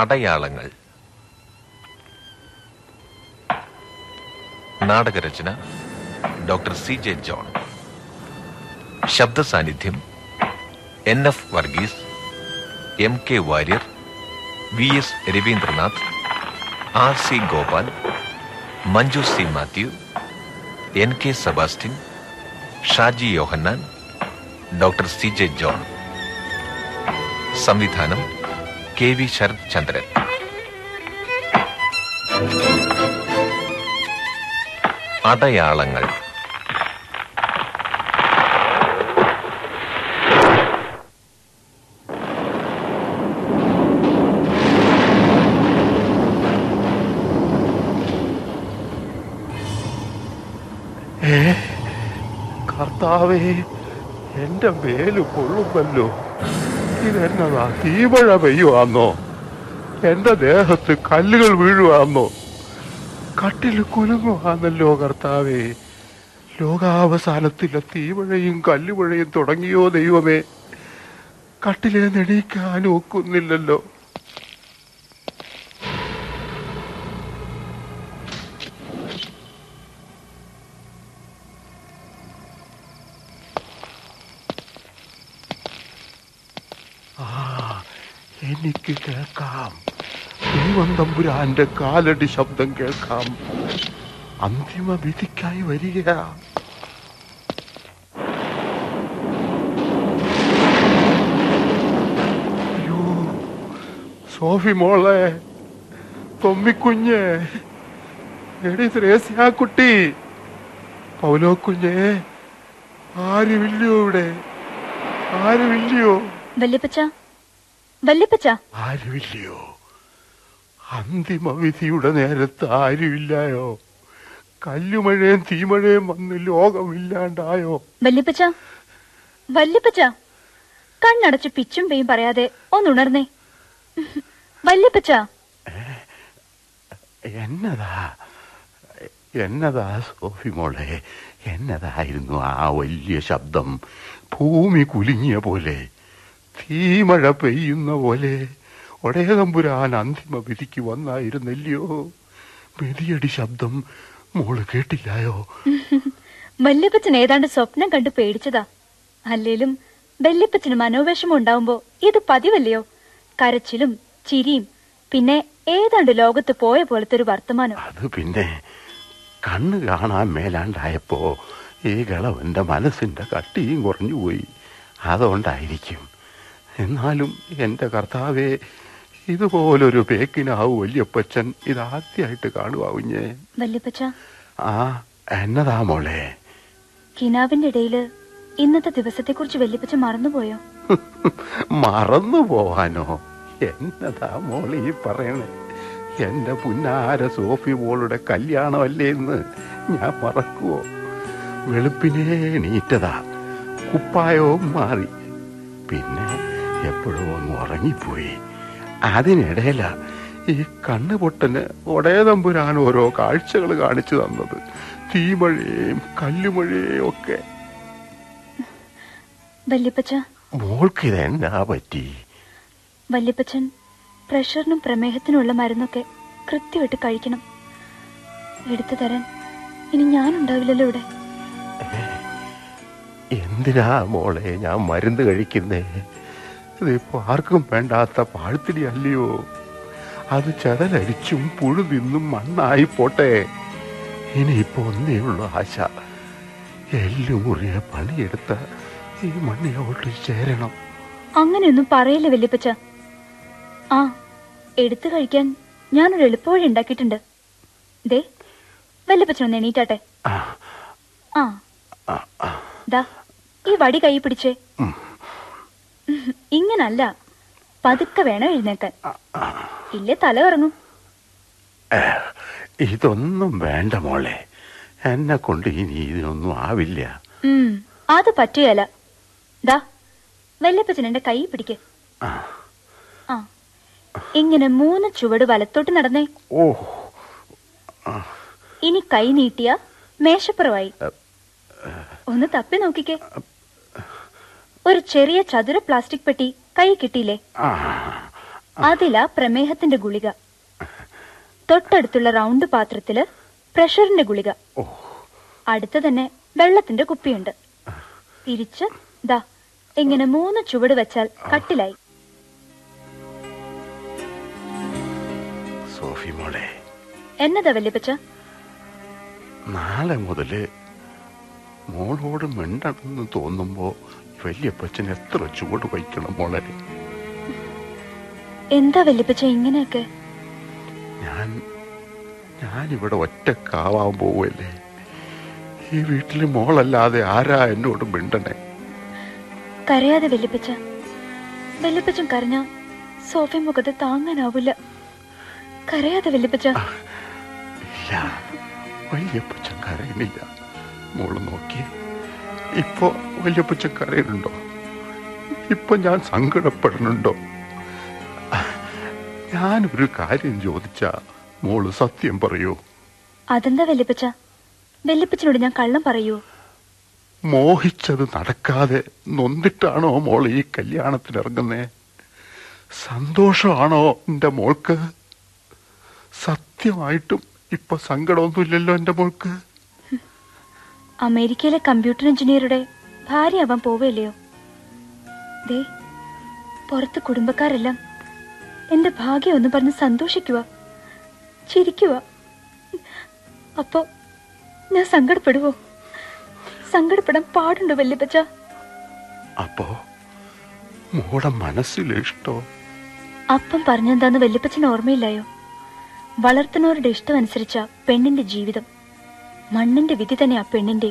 അടയാളങ്ങൾ. നാടകരചന doctor C J John. ശബ്ദ സാന്നിധ്യം N F Varghese M K Warrier V S Ravindranath R C Gopal Manju C Mathew N K Sebastian Shaji Yohannan doctor C J John. സംവിധാനം K V Sarath Chandran. അടയാളങ്ങൾ. കർത്താവേ എന്റെ വേലു കൊള്ളുമല്ലോ ഇതെന്നതാ? തീമഴ പെയ്യുവാന്നോ? എന്റെ ദേഹത്ത് കല്ലുകൾ വീഴുവാന്നോ? കട്ടിൽ കുലുങ്ങുവാന്നല്ലോ കർത്താവേ. ലോകാവസാനത്തിലെ തീമഴയും കല്ലുമഴയും തുടങ്ങിയോ ദൈവമേ. കട്ടിലെ നെണീക്കാൻ ഒക്കുന്നില്ലല്ലോ ആ എനിക്ക് കേൾക്കാം ദൈവം തമ്പുരാന്റെ കാലടി ശബ്ദം കേൾക്കാം. അന്തിമ വിധിക്കായി വരിക. സോഫി മോളെ തൊമ്മിക്കുഞ്ഞ് എടി ത്രേസ്യാ കുട്ടി പൗലോ കുഞ്ഞേ ആരുമില്ലയോ ഇവിടെ? ആരുമില്ലയോ? വല്യപ്പച്ച വല്യപ്പച്ച. ആരുമില്ലയോ? അന്തിമ വിധിയുടെ നേരത്ത് ആരുമില്ലായോ? കല്ലുമഴയും തീമഴയും വന്ന് ലോകമില്ലാണ്ടായോ? വല്യപ്പച്ച വല്യപ്പച്ച കണ്ണടച്ച് പിച്ചും പെയും പറയാതെ ഒന്നുണർന്നേ. വല്യപ്പച്ച. എന്നതാ? എന്നതാ സോഫി മോളെ? എന്നതായിരുന്നു ആ വലിയ ശബ്ദം? ഭൂമി കുലുങ്ങിയ പോലെ തീമഴ പെയ്യുന്ന പോലെ. ഒടേതമ്പുരാൻ അന്തിമ വിധിക്ക് വന്നായിരുന്നല്ലയോ? മെതിയടി ശബ്ദം മോൾ കേട്ടില്ലായോ? വല്യപ്പച്ചൻ ഏതാണ്ട് സ്വപ്നം കണ്ട് പേടിച്ചതാ. അല്ലേലും വല്യപ്പച്ചന് മനോവേഷം ഉണ്ടാവുമ്പോ ഇത് പതിവല്ലയോ? കരച്ചിലും ചിരിയും പിന്നെ ഏതാണ്ട് ലോകത്ത് പോയ പോലത്തെ ഒരു വർത്തമാനം. അത് പിന്നെ കണ്ണ് കാണാൻ മേലാണ്ടായപ്പോ ഈ കളവന്റെ മനസ്സിന്റെ കട്ടിയും കുറഞ്ഞുപോയി. അതുകൊണ്ടായിരിക്കും. എന്നാലും എന്റെ കർത്താവെ ഇതുപോലൊരു ബേക്കിനാവ് വല്യപ്പച്ചൻ ഇതാദ്യമായിട്ട് കാണുവാവുഞ്ഞേ വല്യപ്പച്ച? ആ എന്നതാ മോളെ? കിനാവിന്റെ ഇടയിൽ ഇന്നത്തെ ദിവസത്തെ കുറിച്ച് വല്യപ്പച്ച മറന്നുപോയോ? മറന്നു പോവാനോ എന്നതാ മോളെ ഈ പറയണേ? എന്റെ പുന്നാര സോഫി മോളുടെ കല്യാണമല്ലേ എന്ന് ഞാൻ മറക്കുവോ? വെളുപ്പിനെ നീറ്റതാ കുപ്പായവും മാറി. പിന്നെ എപ്പോഴും അങ്ങ് ഉറങ്ങിപ്പോയി. അതിനിടയില ഈ കണ്ണുപൊട്ടന് ഒടേതമ്പുരാൻ ഓരോ കാഴ്ചകൾ കാണിച്ചു തന്നത്. തീമഴയും കല്ലുമഴയും ഒക്കെ. വല്യപ്പച്ച. മോൾക്ക് ഇതെന്നാ പറ്റി? വല്യപ്പച്ചൻ പ്രഷറിനും പ്രമേഹത്തിനുള്ള മരുന്നൊക്കെ കൃത്യമായിട്ട് കഴിക്കണം. എടുത്തു തരാൻ ഇനി ഞാനുണ്ടാവില്ലല്ലോ ഇവിടെ. എന്തിനാ മോളെ ഞാൻ മരുന്ന് കഴിക്കുന്നേ? ഇതിപ്പോ ആർക്കും വേണ്ടാത്ത പാഴ്ത്തിടി അല്ലയോ? അത് ചതലരിച്ചും പുഴു നിന്നും മണ്ണായി പോട്ടെ. ഇനിയിപ്പോ ഒന്നേ ഉള്ളൂ ആശ. എല്ലുമുറിയ പണിയെടുത്ത ഈ മണ്ണിലോട്ട് ചേരണം. അങ്ങനെയൊന്നും പറയില്ല വല്യപ്പച്ച. ആ എടുത്തു കഴിക്കാൻ ഞാനൊരു എളുപ്പവഴി ഉണ്ടാക്കിയിട്ടുണ്ട്. ദേ വല്യപ്പച്ചനൊന്ന് എണീറ്റാട്ടെ. ആ. ദാ ഈ വടി കൈ പിടിച്ചേ. ഇങ്ങനല്ല. പതുക്കെ വേണം എഴുന്നേക്കാൻ. ഇല്ലേ തല കറങ്ങും. ഇതൊന്നും വേണ്ട മോളെ. എന്നെ കൊണ്ട് ഇനി ഇതിനൊന്നും ആവില്ല. അത് പറ്റുകയല്ല ദാ വല്യപ്പച്ചൻ എന്റെ കൈ പിടിക്ക്. ആ. ആ ഇങ്ങനെ മൂന്ന് ചുവട് വലത്തോട്ട് നടന്നേ. ഓ. ഇനി കൈ നീട്ടിയ മേശപ്പുറമായി. ഒന്ന് തപ്പി നോക്കിക്കേ. ഒരു ചെറിയ ചതുര പ്ലാസ്റ്റിക് പെട്ടി കൈ കിട്ടിയില്ലേ? അതിലാ പ്രമേഹത്തിന്റെ ഗുളിക. തൊട്ടടുത്തുള്ള റൗണ്ട് പാത്രത്തിൽ പ്രഷറിന്റെ ഗുളിക. അടുത്ത് തന്നെ വെള്ളത്തിന്റെ കുപ്പിയുണ്ട്. തിരിച്ച് ദാ ഇങ്ങനെ മൂന്ന് ചുവട് വെച്ചാൽ കട്ടിലായി. സോഫി മോളെ. എന്നതാ വല്യപ്പച്ച നാളെ മുതൽ മോളോട് മിണ്ടണമെന്ന് തോന്നുമ്പോ വല്യപ്പച്ചൻ എത്ര ചൂട് വയ്ക്കണം മോളെ? എന്താ വല്യപ്പച്ച ഇങ്ങനെയൊക്കെ? ഞാൻ ഞാനിവിടെ ഒറ്റക്കാവാൻ പോവല്ലേ ഈ വീട്ടിൽ മോളല്ലാതെ ആരാ എന്നോട് മിണ്ടണേ? കരയാതെ വല്യപ്പച്ച. വല്യപ്പച്ചൻ കരഞ്ഞ സോഫി മുഖത്ത് താങ്ങാനാവില്ല കരയാതെ വല്യപ്പച്ച. ഇല്ല. വല്യപ്പച്ചൻ കരയണില്ല മോൾ നോക്കി. ഇപ്പൊ വല്യപ്പച്ചൻ കരയുന്നുണ്ടോ ഇപ്പൊ ഞാൻ സങ്കടപ്പെടുന്നുണ്ടോ ഞാനൊരു കാര്യം ചോദിച്ച മോൾ സത്യം പറയൂ. അതെന്താ വല്യപ്പച്ച വല്യപ്പച്ചനോട് ഞാൻ കള്ളം പറയൂ. മോഹിച്ചത് നടക്കാതെ നൊന്നിട്ടാണോ മോൾ ഈ കല്യാണത്തിന് ഇറങ്ങുന്നേ സന്തോഷമാണോ എന്റെ മോൾക്ക്? സത്യമായിട്ടും ഇപ്പൊ സങ്കടമൊന്നുമില്ലല്ലോ എന്റെ മോൾക്ക്? അമേരിക്കയിലെ കമ്പ്യൂട്ടർ എഞ്ചിനീയറുടെ ഭാര്യ അവൻ പോവല്ലയോ? ദേ പുറത്ത് കുടുംബക്കാരെല്ലാം എന്റെ ഭാഗ്യം ഒന്ന് പറഞ്ഞ് സന്തോഷിക്കുക ചിരിക്കുക അപ്പോ ഞാൻ സങ്കടപ്പെടുവോ? സങ്കടപ്പെടാൻ പാടുണ്ടോ വല്യപ്പച്ച? അപ്പോ മോടെ മനസ്സിലിഷ്ടോ അപ്പം പറഞ്ഞെന്താന്ന് വല്യപ്പച്ചന് ഓർമ്മയില്ലായോ? വളർത്തുന്നവരുടെ ഇഷ്ടമനുസരിച്ച പെണ്ണിന്റെ ജീവിതം മണ്ണിന്റെ വിധി തന്നെ ആ പെണ്ണിന്റെ.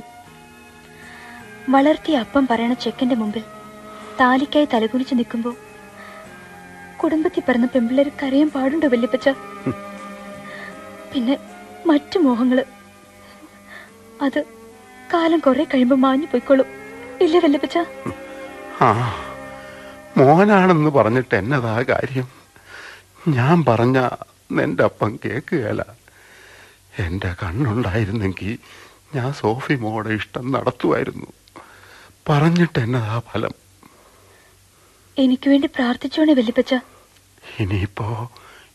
വളർത്തിയ അപ്പം പറയണ ചെക്കന്റെ മുമ്പിൽ താലിക്കായി തലകുനിച്ച് നിൽക്കുമ്പോ കുടുംബത്തിൽ പിറന്ന പെമ്പിള്ളേർ കരയാൻ പാടുണ്ടോ വല്യപ്പച്ച? പിന്നെ മറ്റു മോഹങ്ങൾ. അത് കാലം കുറെ കഴിയുമ്പോ മാഞ്ഞു പോയിക്കോളും. ഇല്ലേ വല്യപ്പച്ച? ആ മോനാണെന്ന് പറഞ്ഞിട്ട് എന്നതാ കാര്യം? ഞാൻ പറഞ്ഞ നിന്റെ അപ്പം കേക്കുകയല്ല എന്റെ കണ്ണുണ്ടായിരുന്നെങ്കിൽ ഞാൻ സോഫി മോടെ ഇഷ്ടം നടത്തുമായിരുന്നു പറഞ്ഞിട്ട് എന്നതാ ഫലം? എനിക്ക് വേണ്ടി പ്രാർത്ഥിച്ചോണേ വല്യപ്പച്ച. ഇനിയിപ്പോ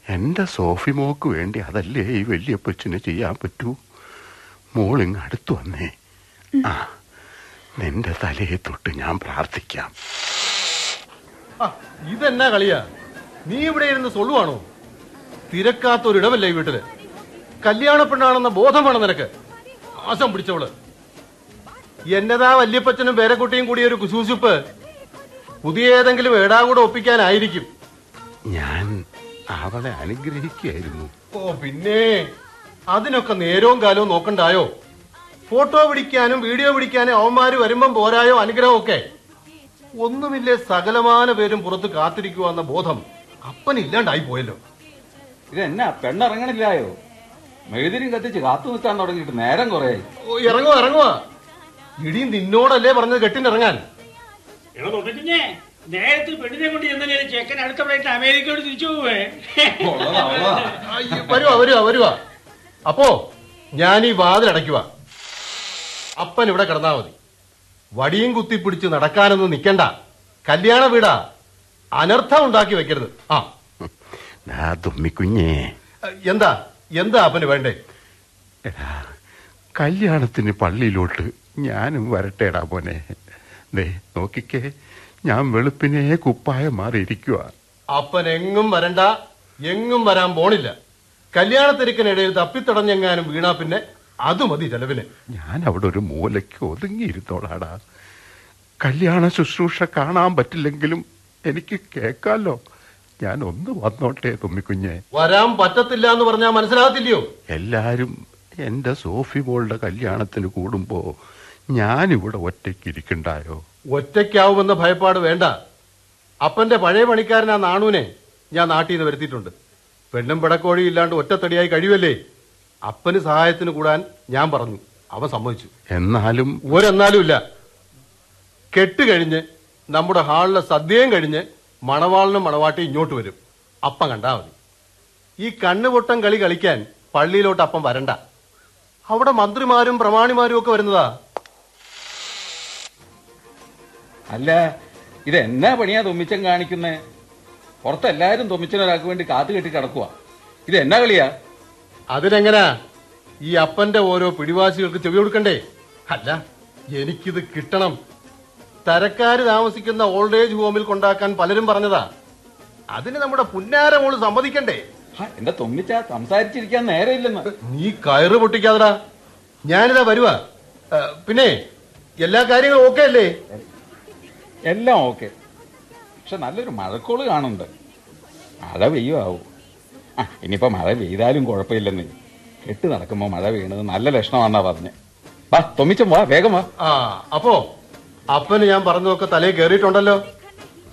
എന്റെ സോഫി മോക്ക് വേണ്ടി അതല്ലേ ഈ വല്യപ്പച്ചന് ചെയ്യാൻ പറ്റൂ? മോളിങ് അടുത്തു വന്നേ. ആ നിന്റെ തലയെ തൊട്ട് ഞാൻ പ്രാർത്ഥിക്കാം. ആ, ഇതെന്നാ കളിയാ? നീ ഇവിടെ ഇരുന്ന് സൊള്ളുവാണോ? തിരക്കാത്തൊരിടമല്ലേ ഈ വീട്ടിൽ? കല്യാണ പെണ്ണാണെന്ന ബോധം വേണം നിനക്ക്. ആശം പിടിച്ചവൾ. എന്നതാ വല്യപ്പച്ചനും പേരക്കുട്ടിയും കൂടി ഒരു കുസൂസിപ്പ് പുതിയ ഏതെങ്കിലും ഏടാകൂടെ ഒപ്പിക്കാനായിരിക്കും. ഞാൻ അവളെ അനുഗ്രഹിക്കുകയായിരുന്നു. ഓ പിന്നെ? അതിനൊക്കെ നേരവും കാലവും നോക്കണ്ടായോ? ഫോട്ടോ പിടിക്കാനും വീഡിയോ പിടിക്കാനും അവന്മാര് വരുമ്പം പോരായോ അനുഗ്രഹമൊക്കെ? ഒന്നുമില്ലേ സകലമാന പേരും പുറത്ത് കാത്തിരിക്കുക എന്ന ബോധം? അപ്പനില്ലാണ്ടായി പോയല്ലോ. ഇതെന്നാ പെണ്ണിറങ്ങണില്ലായോ? മെഴുതിരും കത്തിച്ച് കാത്തു നിൽക്കാൻ തുടങ്ങിയിട്ട് നേരം കുറേ. ഇറങ്ങുവാ ഇറങ്ങുവാ. ഇടിയും നിന്നോടല്ലേ പറഞ്ഞത് കെട്ടിനിറങ്ങാൻ ഇറങ്ങാൻ? നോക്കിഞ്ഞേ നേരത്തെ പെണ്ണിനെ കൊണ്ട് ചെന്നല്ലേ ചെക്കൻ അടുത്ത ഫ്ലൈറ്റ് അമേരിക്കയോട് തിരിച്ചു പോവേ? അയ്യോ, വരുവാ വരുവാ വരുവാ. അപ്പോ ഞാൻ ഈ വാതിലടയ്ക്കുക അപ്പൻ ഇവിടെ കിടന്നാ മതി. വടിയും കുത്തി പിടിച്ച് നടക്കാനൊന്നും നിക്കണ്ട. കല്യാണ വീടാ. അനർത്ഥം ഉണ്ടാക്കി വെക്കരുത്. ആ. ദാ തുമ്മിക്കുഞ്ഞേ. എന്താ? എന്താ അപ്പന് വേണ്ടേ? എടാ കല്യാണത്തിന് പള്ളിയിലോട്ട് ഞാനും വരട്ടേടാ മോനെ. ദേ നോക്കിക്കേ ഞാൻ വെളുപ്പിനെ കുപ്പായം മാറിയിരിക്കുക അപ്പൻ എങ്ങും വരണ്ട എങ്ങും വരാൻ പോണില്ല. കല്യാണത്തിരക്കിനിടയിൽ തപ്പിത്തടഞ്ഞെങ്ങാനും വീണാ പിന്നെ അത് മതി ചെലവിന്. ഞാൻ അവിടെ ഒരു മൂലയ്ക്ക് ഒതുങ്ങിയിരുന്നോളാടാ. കല്യാണ ശുശ്രൂഷ കാണാൻ പറ്റില്ലെങ്കിലും എനിക്ക് കേക്കാലോ ഞാൻ ഒന്ന് വന്നോട്ടെ തുമ്മിക്കുഞ്ഞെ. വരാൻ പറ്റത്തില്ല എന്ന് പറഞ്ഞാൽ മനസ്സിലാകത്തില്ലയോ? എല്ലാരും എന്റെ സോഫി മോളുടെ കല്യാണത്തിന് കൂടുമ്പോ ഞാനിവിടെ ഒറ്റയ്ക്ക് ഇരിക്കണ്ടായോ? ഒറ്റയ്ക്കാവുമെന്ന ഭയപ്പാട് വേണ്ട. അപ്പന്റെ പഴയ പണിക്കാരനാ നാണുവിനെ ഞാൻ നാട്ടിൽ നിന്ന് വരുത്തിയിട്ടുണ്ട്. പെണ്ണും പിടക്കോഴിയും ഇല്ലാണ്ട് ഒറ്റത്തടിയായി കഴിയുമല്ലേ? അപ്പന് സഹായത്തിന് കൂടാൻ ഞാൻ പറഞ്ഞു. അവൻ സമ്മതിച്ചു. എന്നാലും ഒരെന്നാലും ഇല്ല. കെട്ട് കഴിഞ്ഞ് നമ്മുടെ ഹാളിലെ സദ്യയും കഴിഞ്ഞ് മണവാളിനും മണവാട്ടി ഇങ്ങോട്ട് വരും. അപ്പം കണ്ടാ മതി. ഈ കണ്ണുപൊട്ടം കളി കളിക്കാൻ പള്ളിയിലോട്ട് അപ്പം വരണ്ട. അവിടെ മന്ത്രിമാരും പ്രമാണിമാരും ഒക്കെ വരുന്നതാ. അല്ല ഇതെന്നാ പണിയാ തുമ്മിച്ചൻ കാണിക്കുന്നേ? പുറത്ത് എല്ലാരും തൊമ്മിച്ചനൊരാൾക്ക് വേണ്ടി കാത്തു കെട്ടി കിടക്കുക ഇത് എന്നാ കളിയാ? അതിനെങ്ങനാ? ഈ അപ്പന്റെ ഓരോ പിടിവാശികൾക്ക് ചെവി കൊടുക്കണ്ടേ? അല്ല എനിക്കിത് കിട്ടണം. തരക്കാര് താമസിക്കുന്ന ഓൾഡ് ഏജ് ഹോമിൽ കൊണ്ടാക്കാൻ പലരും പറഞ്ഞതാ. അതിന് നമ്മുടെ പുന്നാര മോൾ സമ്മതിക്കണ്ടേ? എന്റെ തൊമ്മിച്ച സംസാരിച്ചിരിക്കാൻ നേരെയില്ലെന്ന് നീ കയറ് പൊട്ടിക്കാതടാ. ഞാനിതാ വരുവാ. പിന്നെ എല്ലാ കാര്യങ്ങളും ഓക്കെ അല്ലേ? എല്ലാം ഓക്കെ പക്ഷെ നല്ലൊരു മഴക്കോൾ കാണുന്നുണ്ട്. മഴ പെയ്യുമാവൂ ആ ഇനിയിപ്പോ മഴ പെയ്താലും കുഴപ്പമില്ലെന്ന്. കെട്ട് നടക്കുമ്പോ മഴ വീണത് നല്ല ലക്ഷണമാണെന്നാ പറഞ്ഞ്. വാ തൊമ്മിച്ചും വാ വേഗം വാ. ആ അപ്പോ അപ്പന് ഞാൻ പറഞ്ഞതൊക്കെ തലയിൽ കയറിയിട്ടുണ്ടല്ലോ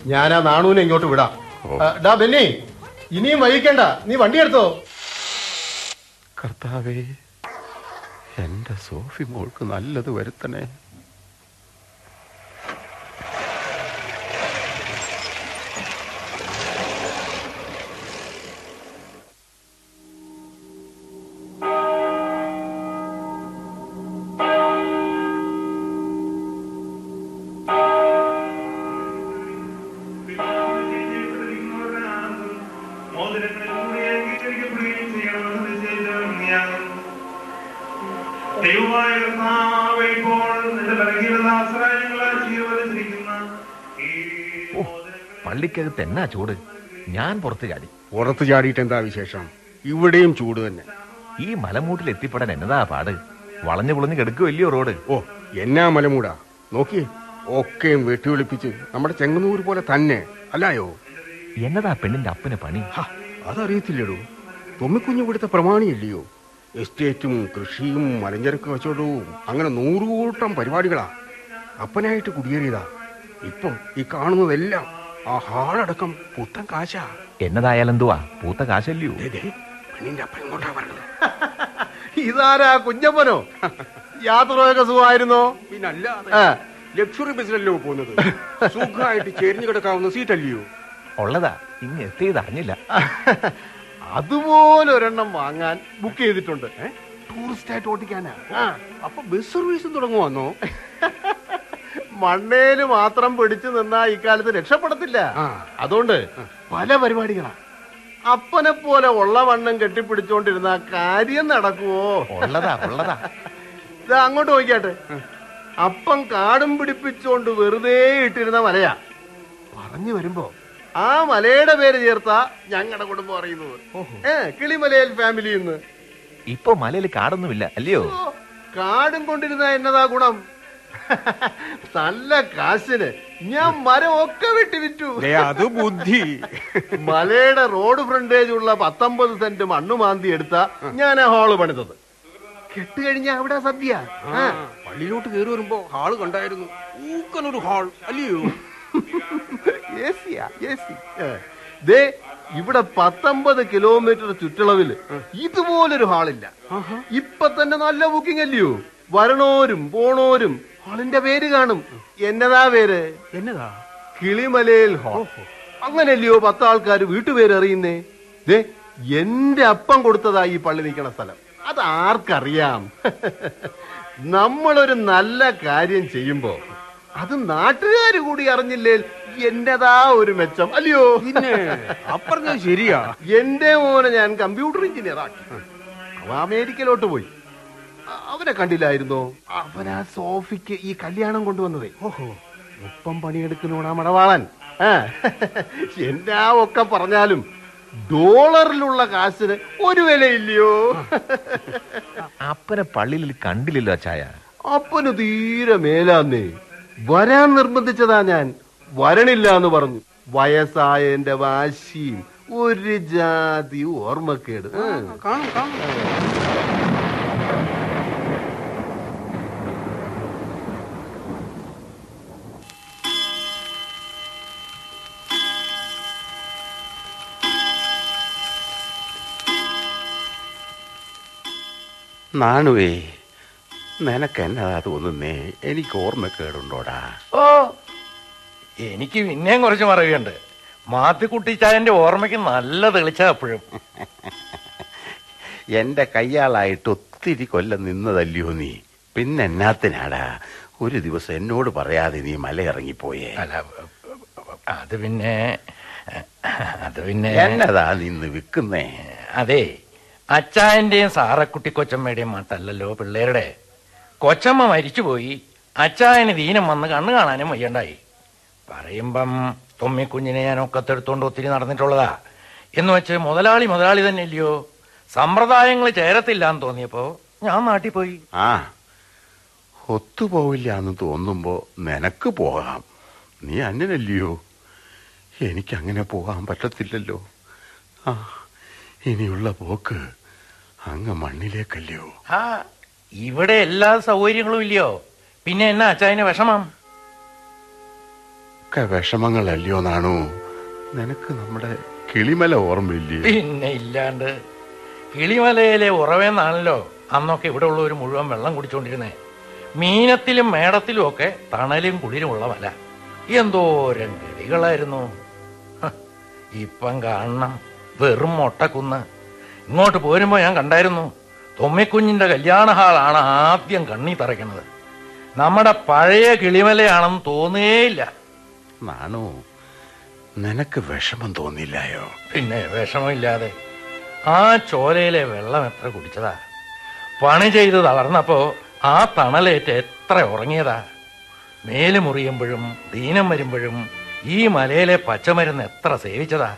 ഞാൻ ആ നാണുവിനെ ഇങ്ങോട്ട് വിടാം. ഡാ ബെന്നി ഇനിയും വൈകിക്കണ്ട. നീ വണ്ടി എടുത്തോ. കർത്താവേ എന്റെ സോഫി മോൾക്ക് നല്ലത് വരുത്തണേ. പള്ളിക്കകത്ത് എന്നാ ചൂട്? ഞാൻ പുറത്ത് ചാടി. പുറത്ത് ചാടിയിട്ട് എന്താ വിശേഷം? ഇവിടെയും ചൂട് തന്നെ. ഈ മലമൂട്ടിൽ എത്തിപ്പെടാൻ എന്നതാ പാട്? വളഞ്ഞു പുളഞ്ഞു കിടക്കുമല്ലയോ റോഡ്? ഓ എന്നാ മലമൂടാ? നോക്കിയേ ഒക്കെയും വെട്ടിയൊളിപ്പിച്ച് നമ്മുടെ ചെങ്ങന്നൂർ പോലെ തന്നെ അല്ലായോ? എന്നതാ പെണ്ണിന്റെ അപ്പന് പണി? അതറിയത്തില്ലടോ. തൊമ്മിക്കുഞ്ഞു ഇവിടുത്തെ പ്രമാണിയല്ലയോ? എസ്റ്റേറ്റും കൃഷിയും മലഞ്ചരക്ക് കച്ചവടവും അങ്ങനെ നൂറുകൂട്ടം പരിപാടികളാ. അപ്പനായിട്ട് കുടിയേറിയതാ. ഇപ്പം ഈ കാണുന്നതെല്ലാം ആ ഹാളടക്കം പുത്തൻ കാശാ. എന്നതായാലെന്തുവാ പൂത്ത കാശല്ലയോ പെണ്ണിന്റെ അപ്പൻ ഇങ്ങോട്ടാ പറഞ്ഞത് ഇതാരാ കുഞ്ഞപ്പനോ? യാത്രയൊക്കെ സുഖമായിരുന്നോ? പിന്നല്ലാതെ ആ. ലക്ഷറി ബസ്സിലല്ലോ പോകുന്നത്. സുഖമായിട്ട് ചേരിഞ്ഞു കിടക്കാവുന്ന സീറ്റല്ലയോ? ഉള്ളതാ. ഇങ്ങ് എത്തിയത് അറിഞ്ഞില്ല. അതുപോലെ ഒരെണ്ണം വാങ്ങാൻ ബുക്ക് ചെയ്തിട്ടുണ്ട്. ടൂറിസ്റ്റ് ആയിട്ട് ഓട്ടിക്കാനാ? ആ, അപ്പൊ ബസ് സർവീസും തുടങ്ങുവാന്നോ? മണ്ണേൽ മാത്രം പിടിച്ചു നിന്നാ ഇക്കാലത്ത് രക്ഷപ്പെടത്തില്ല. അതുകൊണ്ട് പല പരിപാടികളാ. അപ്പനെ പോലെ ഉള്ള വണ്ണം കെട്ടിപ്പിടിച്ചോണ്ടിരുന്ന കാര്യം നടക്കുവോ? ഉള്ളതാ ഉള്ളതാ. ഇത് അങ്ങോട്ട് നോക്കിയാട്ടെ. അപ്പം കാടും പിടിപ്പിച്ചോണ്ട് വെറുതെ ഇട്ടിരുന്ന മലയാ. പറഞ്ഞു വരുമ്പോ? ആ മലയുടെ പേര് ചേർത്താ ഞങ്ങളുടെ കുടുംബം അറിയുന്നത്. ഏ കിളിമലയിൽ ഫാമിലി ഇപ്പൊ മലയിൽ കാടൊന്നുമില്ല അല്ലയോ? കാടും കൊണ്ടിരുന്ന എന്നതാ ഗുണം? നല്ല കാശിന്. ഞാൻ മരം ഒക്കെ വെട്ടി വിറ്റു. ദേ, അത് ബുദ്ധി. മലയുടെ റോഡ് ഫ്രണ്ടേജ് ഉള്ള പത്തൊമ്പത് സെന്റ് മണ്ണ് മാന്തി എടുത്ത ഞാൻ ആ ഹാൾ പണിതത്. കെട്ട് കഴിഞ്ഞ അവിടെ സദ്യ. ആ, പള്ളിയിലോട്ട് കയറി വരുമ്പോ ഹാൾ കണ്ടായിരുന്നു. ഊക്കനൊരു ഹാൾ. അല്ലയോ? ദേ ഇവിടെ പത്തൊമ്പത് കിലോമീറ്റർ ചുറ്റളവിൽ ഇതുപോലൊരു ഹാളില്ല. ഇപ്പൊ തന്നെ നല്ല ബുക്കിംഗ് അല്ലയോ? വരണോരും പോണോരും ഹാളിന്റെ പേര് കാണും. എന്നതാ പേര്? എന്നതാ? കിളിമലയിൽ അങ്ങനെയല്ലയോ പത്ത് ആൾക്കാർ വീട്ടുപേര് അറിയുന്നേ ദേ എന്റെ അപ്പം കൊടുത്തതാ ഈ പള്ളി നിൽക്കണ സ്ഥലം. അത് ആർക്കറിയാം? നമ്മളൊരു നല്ല കാര്യം ചെയ്യുമ്പോ അത് നാട്ടുകാര് കൂടി അറിഞ്ഞില്ലേ? എന്നതാ ഒരു മെച്ചം. അല്ലയോ? അപ്പറഞ്ഞ അപ്പറഞ്ഞത് ശരിയാ. എന്റെ മോനെ ഞാൻ കമ്പ്യൂട്ടർ എഞ്ചിനീയർ ആക്കി അവ അമേരിക്കയിലോട്ട് പോയി. അവനെ കണ്ടില്ലായിരുന്നോ? അവനാ സോഫിക്ക് ഈ കല്യാണം കൊണ്ടുവന്നതേ. ഓഹോ. ഒപ്പം പണിയെടുക്കുന്നോണാ മടവാളൻ. ആ, എന്റെ ആ ഒക്കെ പറഞ്ഞാലും ഡോളറിലുള്ള കാശിന് ഒരു വിലയില്ലയോ? അപ്പനെ പള്ളിയിൽ കണ്ടില്ലല്ലോ ചായ അപ്പന് തീരെ മേലാന്നേ. വരാൻ നിർബന്ധിച്ചതാ ഞാൻ. വരണില്ല എന്ന് പറഞ്ഞു. വയസ്സായ എന്റെ വാശിയും ഒരു ജാതി ഓർമ്മക്കേട്. കാണും കാണും. നാണുവേ നിനക്ക് എന്നതാ തോന്നുന്നേ? എനിക്ക് ഓർമ്മ ഓർമ്മക്കേടുണ്ടോടാ? ഓ എനിക്ക് പിന്നെയും കുറച്ച് മറവിയുണ്ട്. മാത്തിക്കുട്ടിച്ചായന്റെ ഓർമ്മയ്ക്ക് നല്ല തെളിച്ച അപ്പോഴും എന്റെ കയ്യാളായിട്ട് ഒത്തിരി കൊല്ലം നിന്നതല്ലയോ നീ? പിന്നെ എന്നാത്തിനാടാ? ഒരു ദിവസം എന്നോട് പറയാതെ നീ മല ഇറങ്ങിപ്പോയേ അല്ല അത് പിന്നെ അത് പിന്നെ എന്നതാ നിന്ന് വിൽക്കുന്നേ? അതെ അച്ചായന്റെയും സാറക്കുട്ടി കൊച്ചമ്മയുടെയും മട്ടല്ലല്ലോ പിള്ളേരുടെ. കൊച്ചമ്മ മരിച്ചുപോയി അച്ചായന് ദീനം വന്ന് കണ്ണു കാണാനും വയ്യണ്ടായി. പറയുമ്പം തൊമ്മിക്കുഞ്ഞിനെ ഞാൻ ഒക്കത്തെടുത്തോണ്ട് ഒത്തിരി നടന്നിട്ടുള്ളതാ. എന്ന് വെച്ച് മുതലാളി മുതലാളി തന്നെ ഇല്ലയോ സമ്പ്രദായങ്ങൾ ചേരത്തില്ല എന്ന് തോന്നിയപ്പോ ഞാൻ നാട്ടിൽ പോയി. ആ ഒത്തുപോവില്ല എന്ന് തോന്നുമ്പോ നിനക്ക് പോകാം. നീ അന്നനല്ലയോ എനിക്കങ്ങനെ പോകാൻ പറ്റത്തില്ലല്ലോ. ആ ഇനിയുള്ള പോക്ക് അങ്ങ് മണ്ണിലേക്കല്ലയോ? ആ ഇവിടെ എല്ലാ സൗകര്യങ്ങളും ഇല്ലയോ? പിന്നെ എന്നാ അച്ചായന് വിഷമം? ഒക്കെ വിഷമങ്ങളല്ലയോ നാണു? നിനക്ക് നമ്മുടെ കിളിമല ഓർമ്മയില്ലേ? പിന്നെ ഇല്ലാണ്ട്. കിളിമലയിലെ ഉറവേന്നാണല്ലോ അന്നൊക്കെ ഇവിടെ ഉള്ളവർ മുഴുവൻ വെള്ളം കുടിച്ചോണ്ടിരുന്നേ. മീനത്തിലും മേടത്തിലും ഒക്കെ തണലും കുളിരും ഉള്ള മല. എന്തോരം കിളികളായിരുന്നു ഇപ്പം കാണണം. വെറും മൊട്ടക്കുന്ന്. ഇങ്ങോട്ട് പോരുമ്പോ ഞാൻ കണ്ടായിരുന്നു. തൊമ്മിക്കുഞ്ഞിന്റെ കല്യാണ ഹാളാണ് ആദ്യം കണ്ണി തറയ്ക്കുന്നത്. നമ്മുടെ പഴയ കിളിമലയാണെന്ന് തോന്നുകയില്ല. നാണു നിനക്ക് വിഷമം തോന്നില്ലായോ പിന്നെ വിഷമമില്ലാതെ ആ ചോലയിലെ വെള്ളം എത്ര കുടിച്ചതാ? പണി ചെയ്ത് തളർന്നപ്പോ ആ തണലേറ്റ് എത്ര ഉറങ്ങിയതാ? മേൽ മുറിയുമ്പോഴും ദീനം വരുമ്പോഴും ഈ മലയിലെ പച്ചമരുന്ന് എത്ര സേവിച്ചതാ?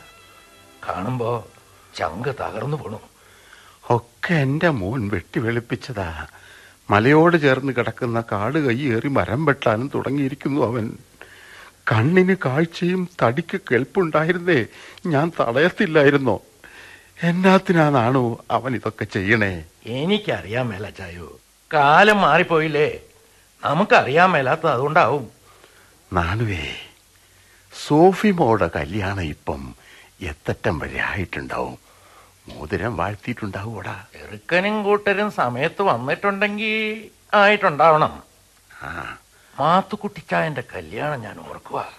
കാണുമ്പോ ചങ്ക് തകർന്നു പോണു. ഒക്കെ എന്റെ മോൻ വെട്ടി വെളുപ്പിച്ചതാ. മലയോട് ചേർന്ന് കിടക്കുന്ന കാട് കൈയേറി മരം വെട്ടാനും തുടങ്ങിയിരിക്കുന്നു അവൻ. കണ്ണിന് കാഴ്ചയും തടിക്ക് കെൽപ്പുണ്ടായിരുന്നേ ഞാൻ തടയത്തില്ലായിരുന്നോ? എന്നാത്തിനാണോ അവൻ ഇതൊക്കെ ചെയ്യണേ? എനിക്കറിയാൻ മേല ചായു. കാലം മാറിപ്പോയില്ലേ? നമുക്കറിയാൻ മേലാത്ത അതുകൊണ്ടാവും. നാണുവേ സോഫിമോടെ കല്യാണം ഇപ്പം എത്തറ്റം വരെ ആയിട്ടുണ്ടാവും. മോതിരം വാഴ്ത്തിയിട്ടുണ്ടാവൂടാ ചെറുക്കനും കൂട്ടരും സമയത്ത് വന്നിട്ടുണ്ടെങ്കിൽ ആയിട്ടുണ്ടാവണം. ആ. മാത്തുക്കുട്ടിച്ചായന്റെ കല്യാണം ഞാൻ ഓർക്കുക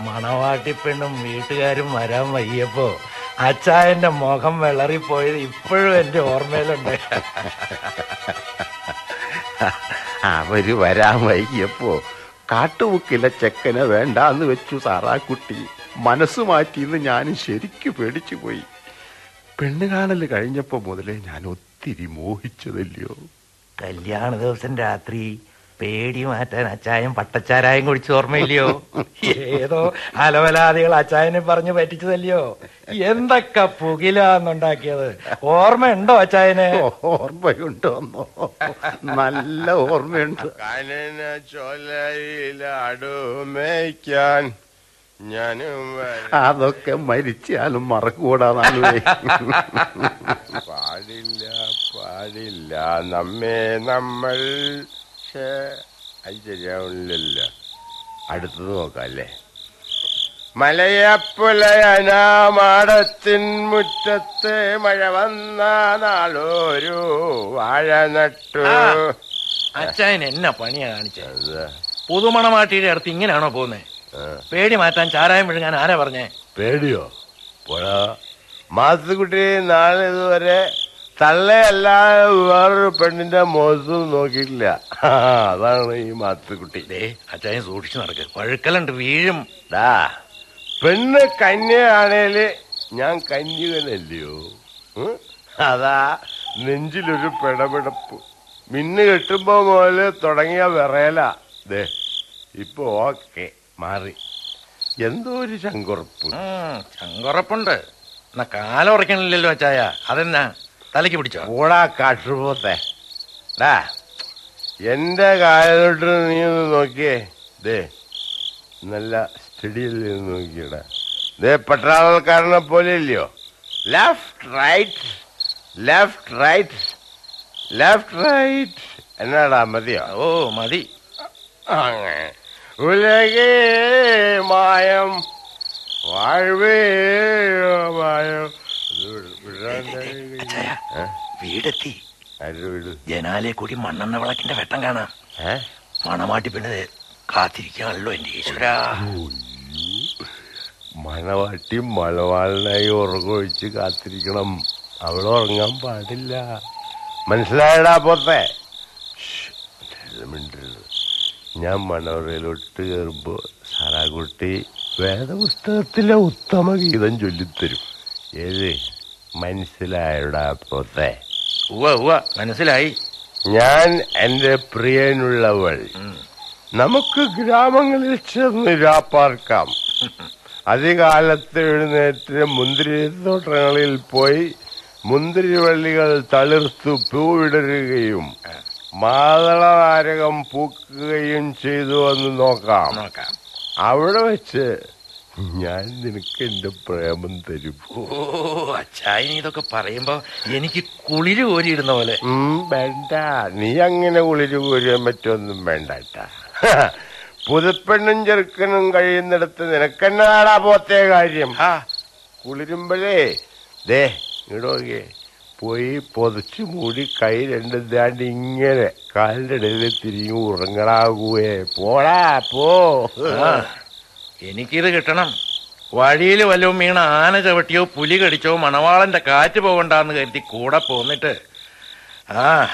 മണവാട്ടിപ്പെണ്ണും വീട്ടുകാരും വരാൻ വയ്യപ്പോ അച്ചായന്റെ മുഖം വിളറിപ്പോയത് ഇപ്പോഴും എന്റെ ഓർമ്മയിലുണ്ട്. അവർ വരാൻ വൈകിയപ്പോ കാട്ടുമുക്കിലെ ചെക്കനെ വേണ്ടാന്ന് വെച്ചു സാറാക്കുട്ടി മനസ്സ് മാറ്റിയെന്ന് ഞാൻ ശരിക്കു പേടിച്ചു പോയി. പെണ്ണ് കഴിഞ്ഞപ്പോ മുതലേ ഞാൻ ഒത്തിരി മോഹിച്ചതല്ലയോ? കല്യാണ ദിവസം രാത്രി പേടി മാറ്റാൻ അച്ചായം പട്ടച്ചാരായം കുടിച്ച് ഓർമ്മയില്ലയോ? ഏതോ അലവലാദികൾ അച്ചായനെ പറഞ്ഞു പറ്റിച്ചതല്ലയോ? എന്തൊക്കെ പുകിലാന്നുണ്ടാക്കിയത്? ഓർമ്മയുണ്ടോ അച്ചായന്? ഓർമ്മയുണ്ടോ? നല്ല ഓർമ്മയുണ്ട്. കനന ഞാനും അതൊക്കെ മരിച്ചാലും മറക്കൂടാ പാടില്ല പാടില്ല. നമ്മെ നമ്മൾ അത് അടുത്തത് നോക്കാം അല്ലേ മലയപ്പുലയനാമാടത്തിൻ മുറ്റത്ത് മഴ വന്ന നാളൊരു വാഴ നട്ടു. അച്ഛൻ എന്നാ പണിയാ കാണിച്ചത് പുതുമണമാട്ടിയുടെ അടുത്ത് ഇങ്ങനെയാണോ പോകുന്നത് പേടി മാറ്റാൻ ചാരായം വിഴുങ്ങാൻ ആരാ പറഞ്ഞേ? പേടിയോ? പോടാ. മാത്തുക്കുട്ടി നാളെ ഇതുവരെ തള്ളയല്ലാതെ വേറൊരു പെണ്ണിന്റെ മുഖത്ത് നോക്കിയിട്ടില്ല. അതാണ് ഈ മാത്തുക്കുട്ടി അച്ചായ സൂക്ഷിച്ചു നടക്ക്. വഴുക്കലുണ്ട് വീഴും. ഡാ പെണ്ണ് കന്യയാണേൽ ഞാൻ കന്യകനല്ലയോ? അതാ നെഞ്ചിലൊരു പിടപിടപ്പ്. മിന്ന് കെട്ടുമ്പോ മുതൽ തുടങ്ങിയ വിറയല. ദേ ഇപ്പൊ ഓക്കെ. മാറി. എന്തോ ഒരു ശങ്കുറപ്പ് ശങ്കുറപ്പുണ്ട്. എന്നാ കാലം ഉറക്കണില്ലല്ലോ അച്ചായ. അതെന്നാ? തലയ്ക്ക് പിടിച്ചോ? ഓടാ കാട്ടുപോത്തെ ഡാ എന്റെ കാലിലോട്ട് നീ ഒന്ന് നോക്കിയേ. ദേ നല്ല സ്റ്റഡിയിൽ നിന്ന് നോക്കിയടാ. ദേ പട്ടാളക്കാരനെ പോലെ ഇല്ലയോ? Left right left right left right എന്നാടാ മതിയോ? ഓ മതി. അങ്ങനെ. ഉലകേ മായം വീടെത്തി. ജനാലെ കൂടി മണ്ണെണ്ണ വിളക്കിന്റെ വെട്ടം കാണാം. മണമാട്ടി പെണ്ണ് കാത്തിരിക്കാണല്ലോ എന്റെ ഈശ്വര. മണവാട്ടി മലവാളിനായി ഉറങ്ങൊഴിച്ച് കാത്തിരിക്കണം. അവൾ ഉറങ്ങാൻ പാടില്ല. മനസ്സിലായടാ പോത്തെ. മിണ്ടരുത്. ഞാൻ മണവറയിലോട്ട് കയറുമ്പോ സാറാകുട്ടി വേദപുസ്തകത്തിലെ ഉത്തമ ഗീതം ചൊല്ലിത്തരും. ഏത്? മനസ്സിലായടാ പോത്തെ. ഉവ ഉവ മനസ്സിലായി. ഞാൻ എന്റെ പ്രിയനുള്ളവൾ. നമുക്ക് ഗ്രാമങ്ങളിൽ ചെന്ന് രാപ്പാർക്കാം അധികാലത്ത് എഴുന്നേറ്റ് മുന്തിരിത്തോട്ടങ്ങളിൽ പോയി മുന്തിരിവള്ളികൾ തളിർത്തു പൂവിടരുകയും. മാതളനാരകം പൂക്കുകയും ചെയ്തു എന്ന് നോക്കാം. നോക്കാം. അവിടെ വെച്ച് ഞാൻ നിനക്ക് എന്റെ പ്രേമം തരും? ഓ അച്ചായൻ ഇതൊക്കെ പറയുമ്പോ എനിക്ക് കുളിര് കോരിയിടുന്ന പോലെ. വേണ്ട. നീ അങ്ങനെ കുളിര് കോരിയാൻ പറ്റൊന്നും വേണ്ട. പുതുപ്പെണ്ണും ചെറുക്കനും കഴിയുന്നിടത്ത് നിനക്കെന്നാടാ പോത്തേ കാര്യം. കുളിരുമ്പോഴേ കുളിരുമ്പഴേ ദേ ഇടോകെ പോയി പൊതച്ചു മൂടി കൈ രണ്ടും ദാണ്ട് ഇങ്ങനെ കാലിന്റെ ഇടയിൽ തിരിഞ്ഞു ഉറങ്ങടാകുവേ പോടാ പോ. എനിക്കിത് കിട്ടണം. വഴിയിൽ വല്ലതും വീണ ആന ചവിട്ടിയോ പുലി കടിച്ചോ മണവാളന്റെ കാറ്റ് പോകണ്ടെന്ന് കരുതി കൂടെ പോന്നിട്ട്. ആ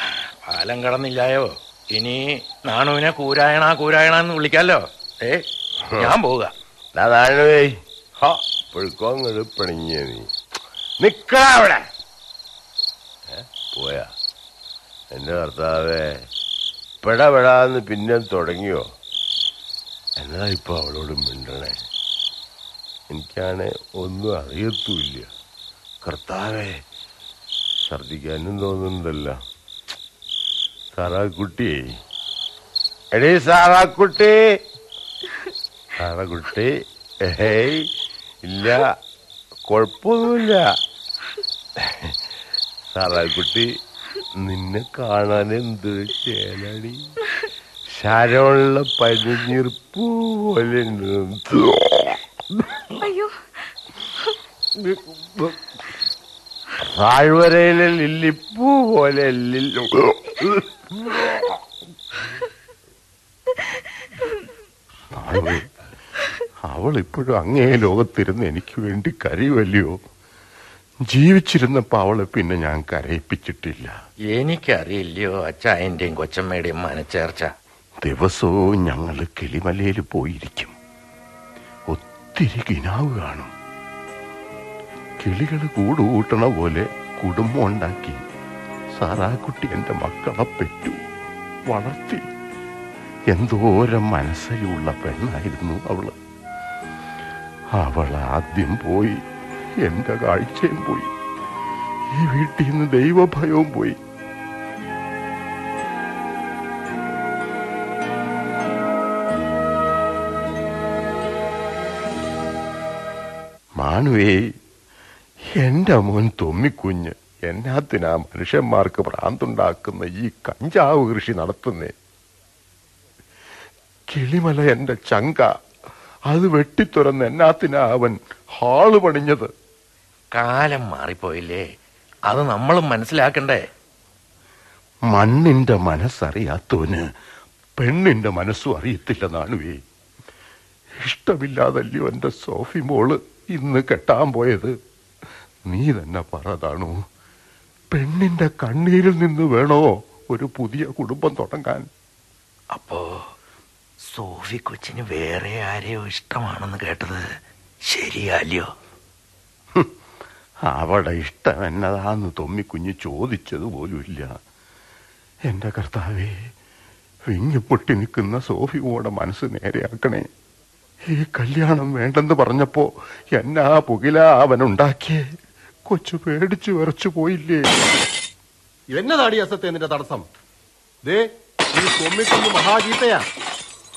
പാലം കടന്നില്ലായോ? ഇനി നാണുവിനെ കൂരായണ കൂരായണ എന്ന് വിളിക്കാലോ. ഏ ഞാൻ പോവുക. അതാണേ ഹാ പിണങ്ങിയ നീ. നിക്കടാ അവിടെ. ഏ, പോയാ. എന്റെ ഭർത്താവേ പെടപെടാന്ന് പിന്നെ തുടങ്ങിയോ? എന്നാ ഇപ്പൊ അവളോട് മിണ്ടണേ? എനിക്കാണ് ഒന്നും അറിയത്തുമില്ല. കർത്താവേ ഛർദിക്കാനും തോന്നുന്നുണ്ടല്ലോ. സാറാക്കുട്ടി. എടേ സാറാക്കുട്ടി. സാറാക്കുട്ടി ഏയ് ഇല്ല കുഴപ്പമൊന്നുമില്ല. സാറാക്കുട്ടി നിന്നെ കാണാൻ എന്ത് ചേലാടി ശരമുള്ള പനിഞ്ഞിർപ്പൂ പോലെ. അയ്യോ. താഴ്വരയിലെ ലില്ലിപ്പൂ പോലെ അവൾ ഇപ്പോഴും അങ്ങേ ലോകത്തിരുന്ന് എനിക്ക് വേണ്ടി കരയുമല്ലയോ ജീവിച്ചിരുന്നപ്പോ അവളെ പിന്നെ ഞാൻ കരയിപ്പിച്ചിട്ടില്ല. എനിക്കറിയില്ലയോ അച്ചായന്റെയും കൊച്ചമ്മയുടെയും മനച്ചേർച്ച. ദിവസവും ഞങ്ങൾ കിളിമലയിൽ പോയിരിക്കും. ഒത്തിരി കിനാവ് കാണും. കിളികൾ കൂടുകൂട്ടണ പോലെ കുടുംബം ഉണ്ടാക്കി സാറാക്കുട്ടി എന്റെ മക്കളെ പെറ്റു. വളർത്തി. എന്തോരം മനസ്സിലുള്ള പെണ്ണായിരുന്നു അവൾ. അവൾ ആദ്യം പോയി എന്റെ കാഴ്ചയും പോയി. ഈ വീട്ടിൽ നിന്ന് ദൈവഭയവും പോയി. മാനുവേ എന്റെ മോൻ തൊമ്മിക്കുഞ്ഞ് എന്നാത്തിനാ മനുഷ്യന്മാർക്ക് ഭ്രാന്തുണ്ടാക്കുന്ന ഈ കഞ്ചാവ് കൃഷി നടത്തുന്നേ? കിളിമല എന്റെ ചങ്ക അത് വെട്ടിത്തുറന്ന് എന്നാത്തിനാ അവൻ ഹാൾ പണിഞ്ഞത്? കാലം മാറിപ്പോയില്ലേ? അത് നമ്മളും മനസ്സിലാക്കണ്ടേ? മണ്ണിന്റെ മനസ്സറിയാത്തവന് പെണ്ണിന്റെ മനസ്സും അറിയത്തില്ല നാണുവേ. ഇഷ്ടമില്ലാതല്ലയോ എന്റെ സോഫി മോൾ ഇന്ന് കെട്ടാൻ പോയത്? നീ തന്നെ പറതാണു പെണ്ണിന്റെ കണ്ണീരിൽ നിന്ന് വേണോ ഒരു പുതിയ കുടുംബം തുടങ്ങാൻ? അപ്പോ സോഫി കൊച്ചിന് വേറെ ആരെയോ ഇഷ്ടമാണെന്ന് കേട്ടത് ശരിയല്ലയോ അവടെ ഇഷ്ടം എന്നതാന്ന് തൊമ്മിക്കുഞ്ഞ് ചോദിച്ചത് പോലുമില്ല. എന്റെ കർത്താവേ വിങ്ങിപ്പൊട്ടി നിൽക്കുന്ന സോഫിയോടെ മനസ്സ് നേരെയാക്കണേ. ഈ കല്യാണം വേണ്ടെന്ന് പറഞ്ഞപ്പോ എന്നാ പുകില അവനുണ്ടാക്കിയേ കൊച്ചു പേടിച്ചു വിറച്ചു പോയില്ലേ? എന്നതാടി അസത്തെ നിന്റെ തടസ്സം? ദേ ഈ കൊമ്മിക്കൊന്ന് മഹാജീത്തയാ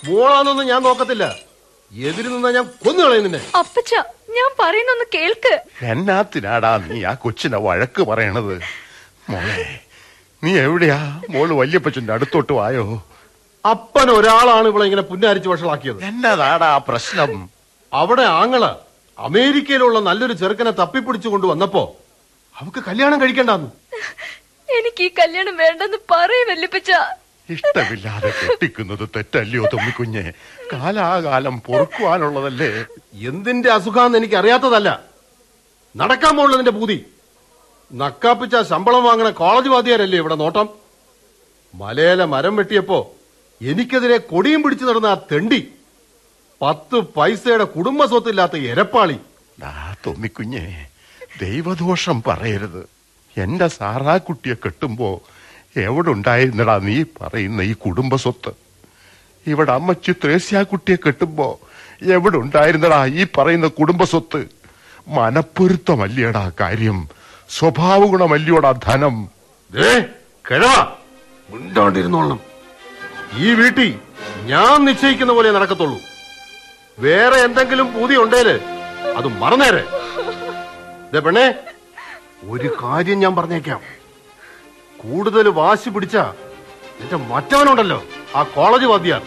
മോളാന്നൊന്നും ഞാൻ നോക്കത്തില്ല. എതിര് നിന്നാ ഞാൻ കൊന്നു നിന്നെ. അപ്പച്ച ഞാൻ പറയുന്നൊന്ന് കേൾക്ക്. എന്നാത്തിനാടാ നീ ആ കൊച്ചിനെ വഴക്ക് പറയണത്? മോളെ നീ എവിടെയാ? മോൾ വല്യപ്പച്ചന്റെ അടുത്തോട്ട് വായോ? അപ്പൻ ഒരാളാണ് ഇവിടെ ഇങ്ങനെ പുന്നാരിച്ച് വഷളാക്കിയത്. എന്നതാടാ പ്രശ്നം? അവിടെ ആങ്ങൾ അമേരിക്കയിലുള്ള നല്ലൊരു ചെറുക്കനെ തപ്പിപ്പിടിച്ചു കൊണ്ടുവന്നപ്പോ അവക്ക് കല്യാണം കഴിക്കണ്ടെന്ന്. എനിക്ക് ഈ കല്യാണം വേണ്ടെന്ന് പറയും വല്യപ്പച്ച. ഇഷ്ടമില്ലാതെ കെട്ടിക്കുന്നത് തെറ്റല്ലയോ തൊമ്മിക്കുഞ്ഞെ കാലാകാലം പൊറുക്കുവാനുള്ളതല്ലേ? എന്തിന്റെ അസുഖാന്ന് എനിക്ക് അറിയാത്തതല്ല നടക്കാൻ പോകുന്നതിന്റെ പൂതി. നക്കാപ്പിച്ച ശമ്പളം വാങ്ങണ കോളേജ് വാദ്യാരല്ലേ ഇവിടെ നോട്ടം? മലയിലെ മരം വെട്ടിയപ്പോ എനിക്കെതിരെ കൊടിയും പിടിച്ചു നടന്ന ആ തെണ്ടി പത്ത് പൈസയുടെ കുടുംബ സ്വത്തില്ലാത്ത എരപ്പാളി തൊമ്മിക്കുഞ്ഞെ ദൈവദോഷം പറയരുത്. എന്റെ സാറാക്കുട്ടിയെ കെട്ടുമ്പോ എവിടെ ഉണ്ടായിരുന്നടാ നീ പറയുന്ന ഈ കുടുംബ സ്വത്ത് ഇവിടെ അമ്മച്ചി ത്രേസ്യാക്കുട്ടിയെ കെട്ടുമ്പോ എവിടെ ഉണ്ടായിരുന്നടാ ഈ പറയുന്ന കുടുംബ സ്വത്ത് മനപ്പൊരുത്തമല്ലേടാ കാര്യം. സ്വഭാവ ഗുണമല്ലയോടാ ധനം മിണ്ടാണ്ടിരുന്നോളണം. ഈ വീട്ടിൽ ഞാൻ നിശ്ചയിക്കുന്ന പോലെ നടക്കത്തുള്ളൂ. വേറെ എന്തെങ്കിലും പൂതി ഉണ്ടേൽ അത് മറന്നേരെ. പെണ്ണേ ഒരു കാര്യം ഞാൻ പറഞ്ഞേക്കാം. കൂടുതൽ വാശി പിടിച്ച എന്റെ മറ്റവനുണ്ടല്ലോ ആ കോളേജ് വാദ്യാർ.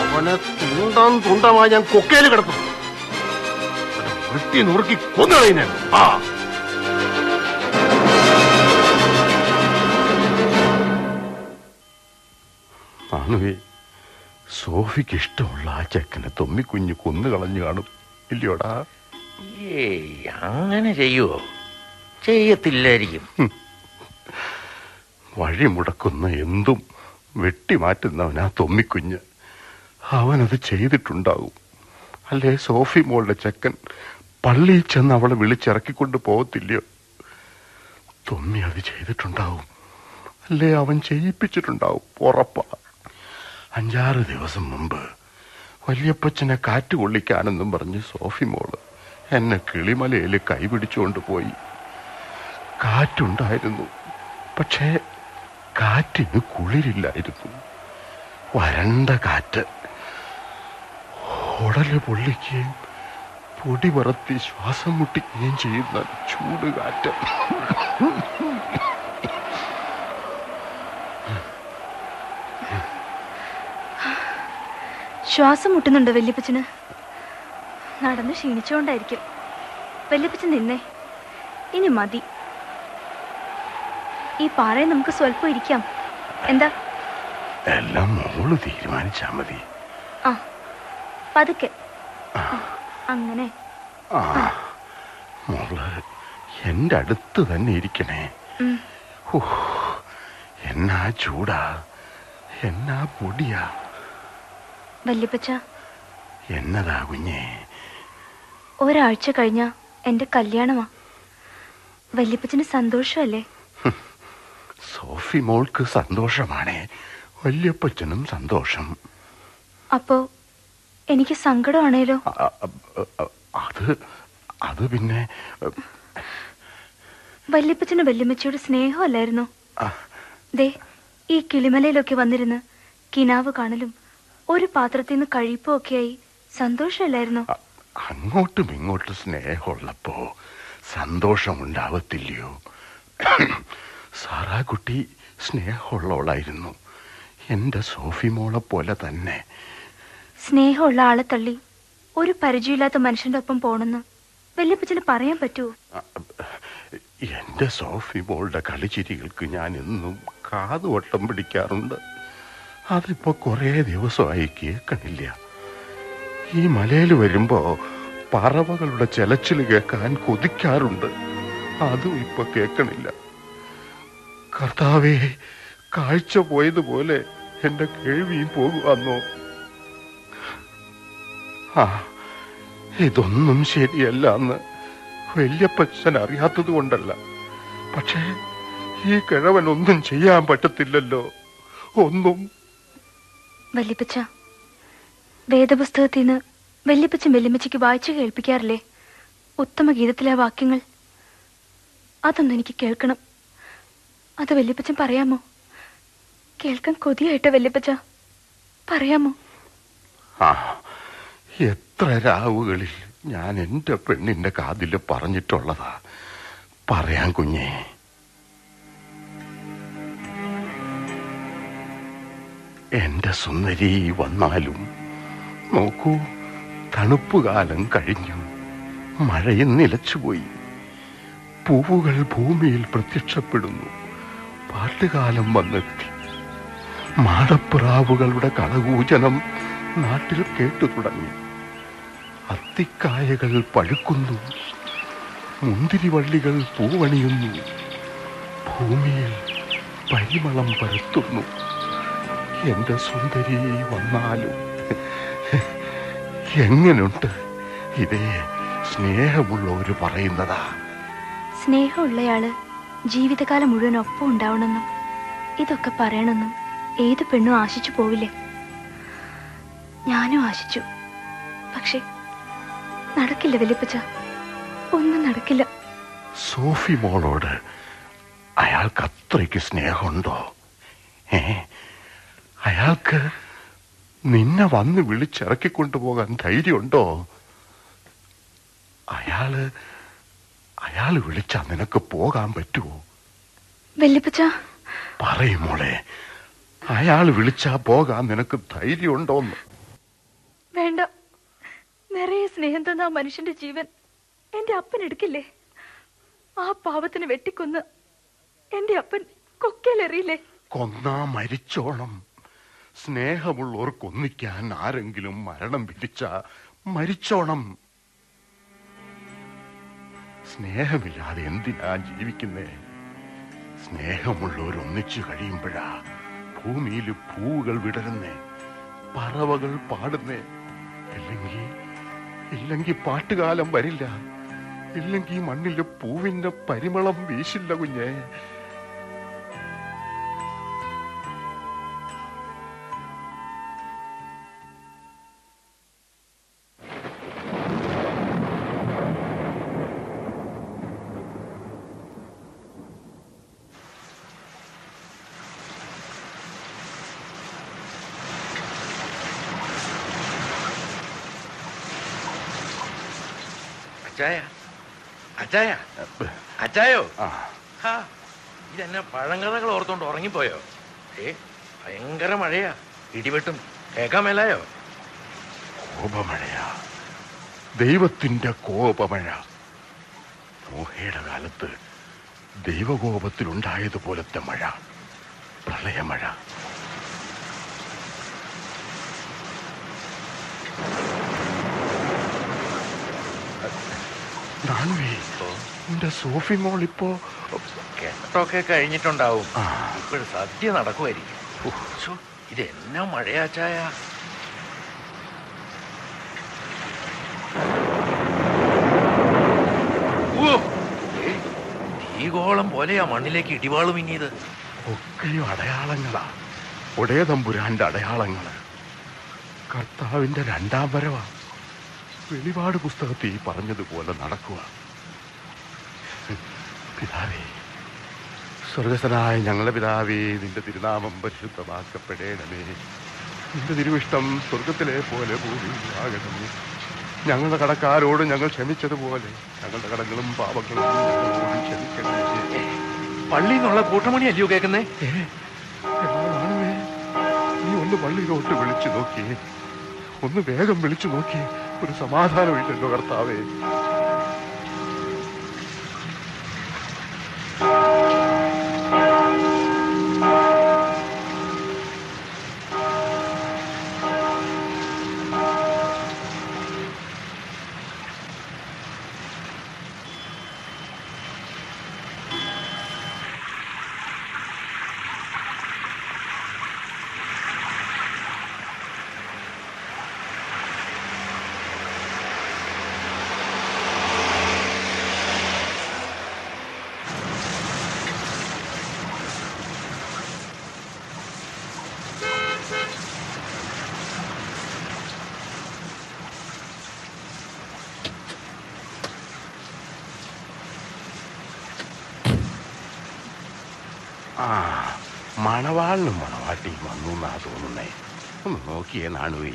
അവനെ തുണ്ടാൻ തുണ്ടമായി ഞാൻ കൊക്കയിൽ കിടക്കും വൃത്തി വെട്ടി നുറുക്കി കൊന്നുകളയും ഞാൻ. ആ. ആണുവേ സോഫിക്ക് ഇഷ്ടമുള്ള ആ ചെക്കനെ തൊമ്മിക്കുഞ്ഞ് കൊന്നു കളഞ്ഞു കാണും. ഇല്ലയോടാ? ഏയ് അങ്ങനെ ചെയ്യുവോ? ചെയ്യത്തില്ലായിരിക്കും. വഴി മുടക്കുന്ന എന്തും വെട്ടിമാറ്റുന്നവനാ തൊമ്മിക്കുഞ്ഞ്. അവനത് ചെയ്തിട്ടുണ്ടാവും. അല്ലേ സോഫി മോളുടെ ചെക്കൻ പള്ളിയിൽ ചെന്ന് അവളെ വിളിച്ചിറക്കിക്കൊണ്ട് പോകത്തില്ലയോ? തൊമ്മി അത് ചെയ്തിട്ടുണ്ടാവും. അല്ലേ അവൻ ചെയ്യിപ്പിച്ചിട്ടുണ്ടാവും. ഉറപ്പാ. അഞ്ചാറ് ദിവസം മുമ്പ് വലിയപ്പച്ചനെ കാറ്റ് കൊള്ളിക്കാനെന്നും പറഞ്ഞ് സോഫി മോൾ എന്നെ കിളിമലയിൽ കൈപിടിച്ചുകൊണ്ട് പോയി. കാറ്റുണ്ടായിരുന്നു. പക്ഷേ കാറ്റിന് കുളിരില്ലായിരുന്നു വരണ്ട കാറ്റ്. ഉടൽ പൊള്ളിക്കുകയും പൊടി പറത്തി ശ്വാസം മുട്ടിക്കുകയും ചെയ്യുന്ന ചൂട് കാറ്റ്. ശ്വാസം മുട്ടുന്നുണ്ടോ വല്യപ്പച്ചന്? നടന്ന് ക്ഷീണിച്ചുകൊണ്ടായിരിക്കും വല്യപ്പച്ചൻ നിന്നേ. ഇനി മതി. ഈ പാറയിൽ നമുക്ക് സ്വല്പം ഇരിക്കാം. എന്താ? എല്ലാം മോൾ തീരുമാനിച്ചാ മതി. ആ പതുക്കെ. അങ്ങനെ. ആ മോൾ എന്റെ അടുത്ത് തന്നെ ഇരിക്കണേ. എന്നാ ചൂടാ എന്നാ പൊടിയാ. വല്യപ്പച്ച. എന്നതാ കുഞ്ഞേ? ഒരാഴ്ച കഴിഞ്ഞ എന്റെ കല്യാണമാ. വല്യപ്പച്ചന് സന്തോഷമല്ലേ? സോഫി മോൾക്ക് സന്തോഷമാണ്. വല്യപ്പച്ചനും സന്തോഷം. അപ്പോ എനിക്ക് സങ്കടമാണേലോ? അത് അത് പിന്നെ വല്യപ്പച്ചന് വല്യമ്മച്ചയുടെ സ്നേഹമല്ലായിരുന്നു? ദേ ഈ കിളിമലയിലൊക്കെ വന്നിരുന്ന് കിനാവ് കാണലും ഒരു പാത്രത്തിൽ നിന്ന് കഴിപ്പും ഒക്കെയായി സന്തോഷമല്ലായിരുന്നു? അങ്ങോട്ടും ഇങ്ങോട്ടും സ്നേഹമുള്ളപ്പോ സന്തോഷമുണ്ടാവത്തില്ലയോ? സാറാ കുട്ടി സ്നേഹമുള്ളവളായിരുന്നു. എന്റെ സോഫി മോളെ പോലെ തന്നെ. സ്നേഹമുള്ള ആളെ തള്ളി ഒരു പരിചയമില്ലാത്ത മനുഷ്യന്റെ ഒപ്പം പോണെന്ന് വല്യപ്പച്ചന് പറയാൻ പറ്റുമോ എന്റെ സോഫി മോളുടെ കളിച്ചിരികൾക്ക് ഞാൻ എന്നും കാതുവട്ടം പിടിക്കാറുണ്ട്. അതിപ്പോ കുറേ ദിവസമായി കേൾക്കണില്ല. ഈ മലയിൽ വരുമ്പോ പറവകളുടെ ചെലച്ചിൽ കേൾക്കാൻ കൊതിക്കാറുണ്ട്. അതും ഇപ്പൊ കേൾക്കണില്ല. കർത്താവേ കാഴ്ച പോയതുപോലെ എന്റെ കേൾവിയും പോകുവാന്നോ ആ ഇതൊന്നും ശരിയല്ല എന്ന് വല്യപ്പച്ചൻ അറിയാത്തത് കൊണ്ടല്ല. പക്ഷേ ഈ കിഴവൻ ഒന്നും ചെയ്യാൻ പറ്റത്തില്ലല്ലോ. ഒന്നും. വല്യപ്പച്ച വേദപുസ്തകത്തിൽ നിന്ന് വല്യപ്പച്ചൻ വല്യമ്മച്ചയ്ക്ക് വായിച്ചു കേൾപ്പിക്കാറില്ലേ? ഉത്തമ ഗീതത്തിലെ വാക്യങ്ങൾ. അതൊന്നും എനിക്ക് കേൾക്കണം. അത് വല്യപ്പച്ചൻ പറയാമോ? കേൾക്കാൻ കൊതിയായിട്ട് വല്യപ്പച്ച? പറയാമോ? എത്ര രാവുകളിൽ ഞാൻ എന്റെ പെണ്ണിന്റെ കാതിൽ പറഞ്ഞിട്ടുള്ളതാ. പറയാൻ കുഞ്ഞേ. എന്റെ സുന്ദരി വന്നാലും നോക്കൂ തണുപ്പുകാലം കഴിഞ്ഞു. മഴയും നിലച്ചുപോയി. പൂവുകൾ ഭൂമിയിൽ പ്രത്യക്ഷപ്പെടുന്നു. പാട്ടുകാലം വന്നെത്തി മാടപ്പിറാവുകളുടെ കളകൂചനം നാട്ടിൽ കേട്ടു തുടങ്ങി. അത്തിക്കായകൾ പഴുക്കുന്നു. മുന്തിരിവള്ളികൾ പൂവണിയുന്നു. ഭൂമിയിൽ പരിമളം പരത്തുന്നു. എന്റെ സുന്ദരി വന്നാലും. എങ്ങനുണ്ട്? ഇതേ സ്നേഹമുള്ളവര് പറയുന്നതാ. സ്നേഹമുള്ളയാൾ ജീവിതകാലം മുഴുവൻ ഒപ്പം ഉണ്ടാവണമെന്നും ഇതൊക്കെ പറയണമെന്നും ഏത് പെണ്ണും ആശിച്ചു പോവില്ലേ? ഞാനും ആശിച്ചു. പക്ഷേ നടക്കില്ല വലിയപ്പച്ച. ഒന്നും നടക്കില്ല. സോഫി മോളോട് അയാൾക്ക് അത്രയ്ക്ക് സ്നേഹമുണ്ടോ? ഏ അയാൾക്ക് നിന്നെ വന്ന് വിളിച്ചിറക്കിക്കൊണ്ടുപോകാൻ ധൈര്യമുണ്ടോ? അയാൾ അയാൾ വിളിച്ചാ നിനക്ക് പോകാൻ പറ്റുമോ വല്യപ്പച്ച. പറയും മോളെ. അയാൾ വിളിച്ചാ പോകാൻ നിനക്ക് ധൈര്യമുണ്ടോന്ന്. വേണ്ട. നിറയെ സ്നേഹം തന്ന ആ മനുഷ്യന്റെ ജീവൻ എന്റെ അപ്പൻ എടുക്കില്ലേ? ആ പാവത്തിന് വെട്ടിക്കൊന്ന് എന്റെ അപ്പൻ കൊക്കയിലെറിയില്ലേ? കൊന്നാ മരിച്ചോണം. സ്നേഹമുള്ളവർ കൊന്നിക്കാൻ ആരെങ്കിലും മരണം വിധിച്ച മരിച്ചോണം. സ്നേഹമില്ലാതെ എന്തിനാ ജീവിക്കുന്നേ? സ്നേഹമുള്ളവർ ഒന്നിച്ചു കഴിയുമ്പോഴാ ഭൂമിയിൽ പൂവുകൾ വിടരുന്നേ പറവകൾ പാടുന്നേ. ഇല്ലെങ്കിൽ ഇല്ലെങ്കിൽ പാട്ടുകാലം വരില്ല ഇല്ലെങ്കിൽ മണ്ണിൽ പൂവിന്റെ പരിമളം വീശില്ല കുഞ്ഞേ. അച്ചായ അച്ചായോ ഇതെന്നെ പഴങ്കഥകൾ ഓർത്തോണ്ട് ഉറങ്ങിപ്പോയോ? ഏ ഭയങ്കര മഴയാ. ഇടിവെട്ടും കേക്കാൻ മേലായോ കോപമഴയാ. ദൈവത്തിന്റെ കോപമഴ. നോഹയുടെ കാലത്ത് ദൈവകോപത്തിലുണ്ടായതുപോലത്തെ മഴ. പ്രളയമഴ. നിന്റെ സോഫി മോൾ ഇപ്പോ കെട്ടൊക്കെ കഴിഞ്ഞിട്ടുണ്ടാവും. ഇപ്പോഴും സദ്യ നടക്കുമായിരിക്കും ഇത് എന്നാ മഴയാച്ചായ തീകോളം പോലെയാ മണ്ണിലേക്ക് ഇടിവാളും ഇനിയത്. ഒക്കെയും അടയാളങ്ങളാ. ഒടേ തമ്പുരാന്റെ അടയാളങ്ങൾ. കർത്താവിന്റെ രണ്ടാം വരവാ. വെളിപാട് പുസ്തകത്തിൽ പറഞ്ഞതുപോലെ നടക്കുക. പിതാവേ സ്വർഗസ്ഥനായ ഞങ്ങളെ പിതാവേ നിന്റെ തിരുനാമം പരിശുദ്ധമാക്കപ്പെടേണമേ. നിന്റെ തിരുവിഷ്ടം സ്വർഗത്തിലെ പോലെ ഭൂമിയിലാകണമേ ഞങ്ങളുടെ കടക്കാരോട് ഞങ്ങൾ ക്ഷമിച്ചതുപോലെ ഞങ്ങളുടെ കടങ്ങളും പാപങ്ങളും ഞങ്ങളോട് ക്ഷമിക്കണമേ. പള്ളി എന്നുള്ള കൂട്ടമണി അല്ലയോ കേൾക്കുന്നേ നീ ഒന്ന് പള്ളിയിലോട്ട് വിളിച്ചു നോക്കിയേ ഒന്ന് വേഗം വിളിച്ചു നോക്കിയേ ഒരു സമാധാനമില്ലല്ലോ കർത്താവേ ആ മണവാളിനും മണവാട്ടിയും വന്നു എന്നാ തോന്നുന്നേ ഒന്ന് നോക്കിയേ നാണുവേ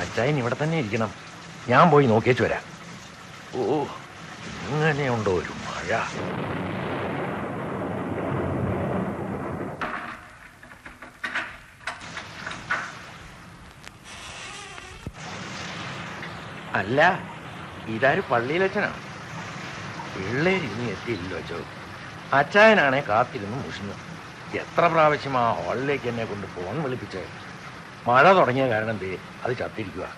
അച്ചായൻ ഇവിടെ തന്നെ ഇരിക്കണം. ഞാൻ പോയി നോക്കിയേച്ചു വരാം. ഓ ഇങ്ങനെയുണ്ടോ ഒരു മഴ? അല്ല ഇതാര് പള്ളിയിലച്ഛനാ? പിള്ളേര് ഇനി എത്തിയില്ലല്ലോ അച്ചോ. അച്ചായനാണെ കാത്തിരുന്ന് മുഷിഞ്ഞു. എത്ര പ്രാവശ്യം ആ ഹാളിലേക്ക് എന്നെ കൊണ്ട് ഫോൺ വിളിപ്പിച്ച്? മഴ തുടങ്ങിയ കാരണം എന്തേ അത് ചത്തിരിക്കുക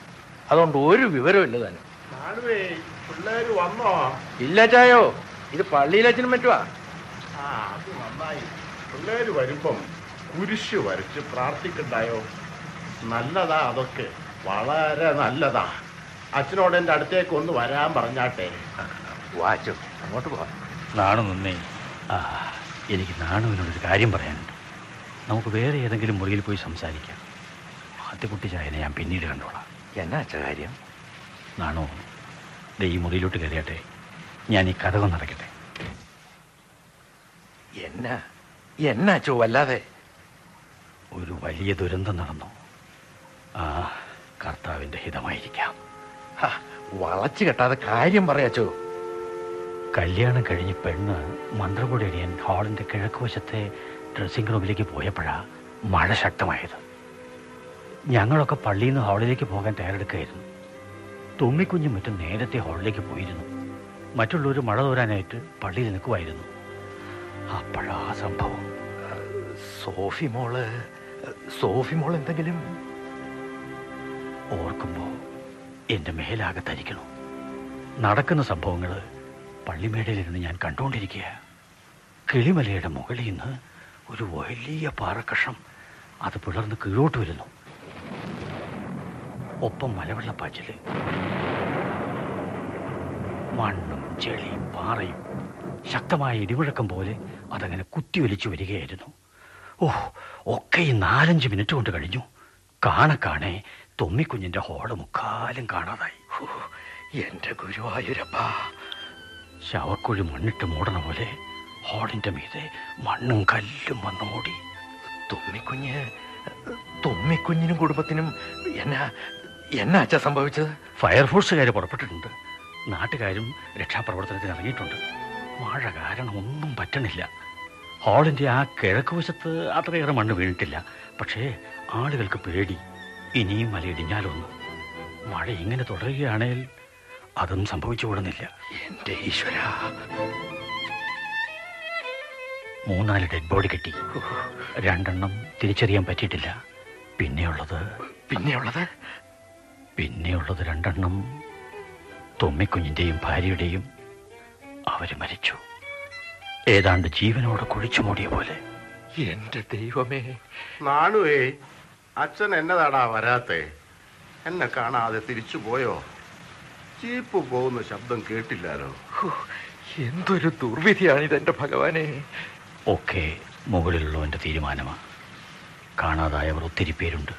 അതുകൊണ്ട് ഒരു വിവരവും ഇല്ല തന്നെ. ഇല്ല ചായോ ഇത് പള്ളിയിലച്ഛനും പറ്റുവാ പിള്ളേര് വരുമ്പം കുരിശ് വരച്ച് പ്രാർത്ഥിക്കണ്ടായോ? നല്ലതാ അതൊക്കെ. വളരെ നല്ലതാ. അച്ഛനോട് എന്റെ അടുത്തേക്ക് ഒന്ന് വരാൻ പറഞ്ഞാട്ടെ. വാച്ചു അങ്ങോട്ട് പോവാ നാണു നന്ദി ആ. എനിക്ക് നാണുവിനോടൊരു കാര്യം പറയാനുണ്ട്. നമുക്ക് വേറെ ഏതെങ്കിലും മുറിയിൽ പോയി സംസാരിക്കാം. ആദ്യകുട്ടി ചായനെ ഞാൻ പിന്നീട് കണ്ടോളാം. എന്നാ അച്ഛ കാര്യം? നാണു ദേ ഈ മുറിയിലോട്ട് കയറിയട്ടെ. ഞാൻ ഈ കഥകൾ നടക്കട്ടെ. എന്നാ? എന്നാ അച്ഛ വല്ലാതെ? ഒരു വലിയ ദുരന്തം നടന്നു. ആ കർത്താവിന്റെ ഹിതമായിരിക്കാം. വളച്ചു കെട്ടാതെ കാര്യം പറയാച്ചോ കല്യാണം കഴിഞ്ഞ് പെണ്ണ് മന്ത്രപൊടി അടിയാൻ ഹാളിന്റെ കിഴക്കുവശത്തെ ഡ്രസ്സിംഗ് റൂമിലേക്ക് പോയപ്പോഴാ മഴ ശക്തമായത്. ഞങ്ങളൊക്കെ പള്ളിയിൽ നിന്ന് ഹാളിലേക്ക് പോകാൻ തയ്യാറെടുക്കുകയായിരുന്നു. തുമ്മിക്കുഞ്ഞും മറ്റും നേരത്തെ ഹാളിലേക്ക് പോയിരുന്നു. മറ്റുള്ളവർ മഴ തോരാനായിട്ട് പള്ളിയിൽ നിൽക്കുമായിരുന്നു. അപ്പോഴാ സംഭവം. സോഫി മോൾ സോഫി മോൾ എന്തെങ്കിലും? ഓർക്കുമ്പോൾ എന്റെ മേലാകെ തരിക്കണോ. നടക്കുന്ന സംഭവങ്ങൾ പള്ളിമേടയിലിരുന്ന് ഞാൻ കണ്ടുകൊണ്ടിരിക്കുക കിളിമലയുടെ മുകളിൽ നിന്ന് ഒരു വലിയ പാറക്കഷം അത് പിളർന്ന് കീഴോട്ട് വരുന്നു. ഒപ്പം മലവെള്ളപ്പാച്ചിൽ. മണ്ണും ചെളിയും പാറയും ശക്തമായ ഇടിമുഴക്കം പോലെ അതങ്ങനെ കുത്തിയൊലിച്ചു വരികയായിരുന്നു. ഓ ഒക്കെ ഈ നാലഞ്ച് മിനിറ്റ് കൊണ്ട് കഴിഞ്ഞു. കാണെ കാണെ തൊമ്മിക്കുഞ്ഞിന്റെ ഹോൾ മുക്കാലും കാണാതായി. എന്റെ ഗുരുവായൂരപ്പ. ശവക്കുഴി മണ്ണിട്ട് മൂടണ പോലെ ഹോളിന്റെ മീതെ മണ്ണും കല്ലും വന്നു മൂടി. തുമ്മിക്കുഞ്ഞ് തുമ്മിക്കുഞ്ഞിനും കുടുംബത്തിനും എന്നാ എന്നാ അച്ഛ സംഭവിച്ചത്? ഫയർഫോഴ്സുകാർ പുറപ്പെട്ടിട്ടുണ്ട്. നാട്ടുകാരും രക്ഷാപ്രവർത്തനത്തിന് ഇറങ്ങിയിട്ടുണ്ട്. മഴ കാരണം ഒന്നും പറ്റണില്ല. ഹോളിന്റെ ആ കിഴക്ക് വശത്ത് അത്രയേറെ മണ്ണ് വീണിട്ടില്ല. പക്ഷേ ആളുകൾക്ക് പേടി. ഇനിയും മലയിടിഞ്ഞാലൊന്ന്. മഴ ഇങ്ങനെ തുടരുകയാണെങ്കിൽ അതും സംഭവിച്ചു കൂടുന്നില്ല എന്റെ ഈശ്വര. മൂന്നാൽ ഡെഡ് ബോഡി കിട്ടി. രണ്ടെണ്ണം തിരിച്ചറിയാൻ പറ്റിയിട്ടില്ല. പിന്നെയുള്ളത്. പിന്നെയുള്ളത്? പിന്നെയുള്ളത് രണ്ടെണ്ണം തുമ്മിക്കുഞ്ഞിന്റെയും ഭാര്യയുടെയും. അവർ മരിച്ചു. ഏതാണ്ട് ജീവനോട് കുഴിച്ചു മൂടിയ പോലെ. എന്റെ ദൈവമേ. നാണുവേ അച്ഛൻ എന്നതാടാ വരാത്തെ? എന്നെ കാണാതെ തിരിച്ചു പോയോ ജീപ്പ് പോകുന്ന ശബ്ദം കേട്ടില്ലാലോ? എന്തൊരു ദുർവിധിയാണിത് എന്റെ ഭഗവാനെ. ഒക്കെ മുകളിലുള്ളവന്റെ തീരുമാനമാണ് കാണാതായവർ ഒത്തിരി പേരുണ്ട്.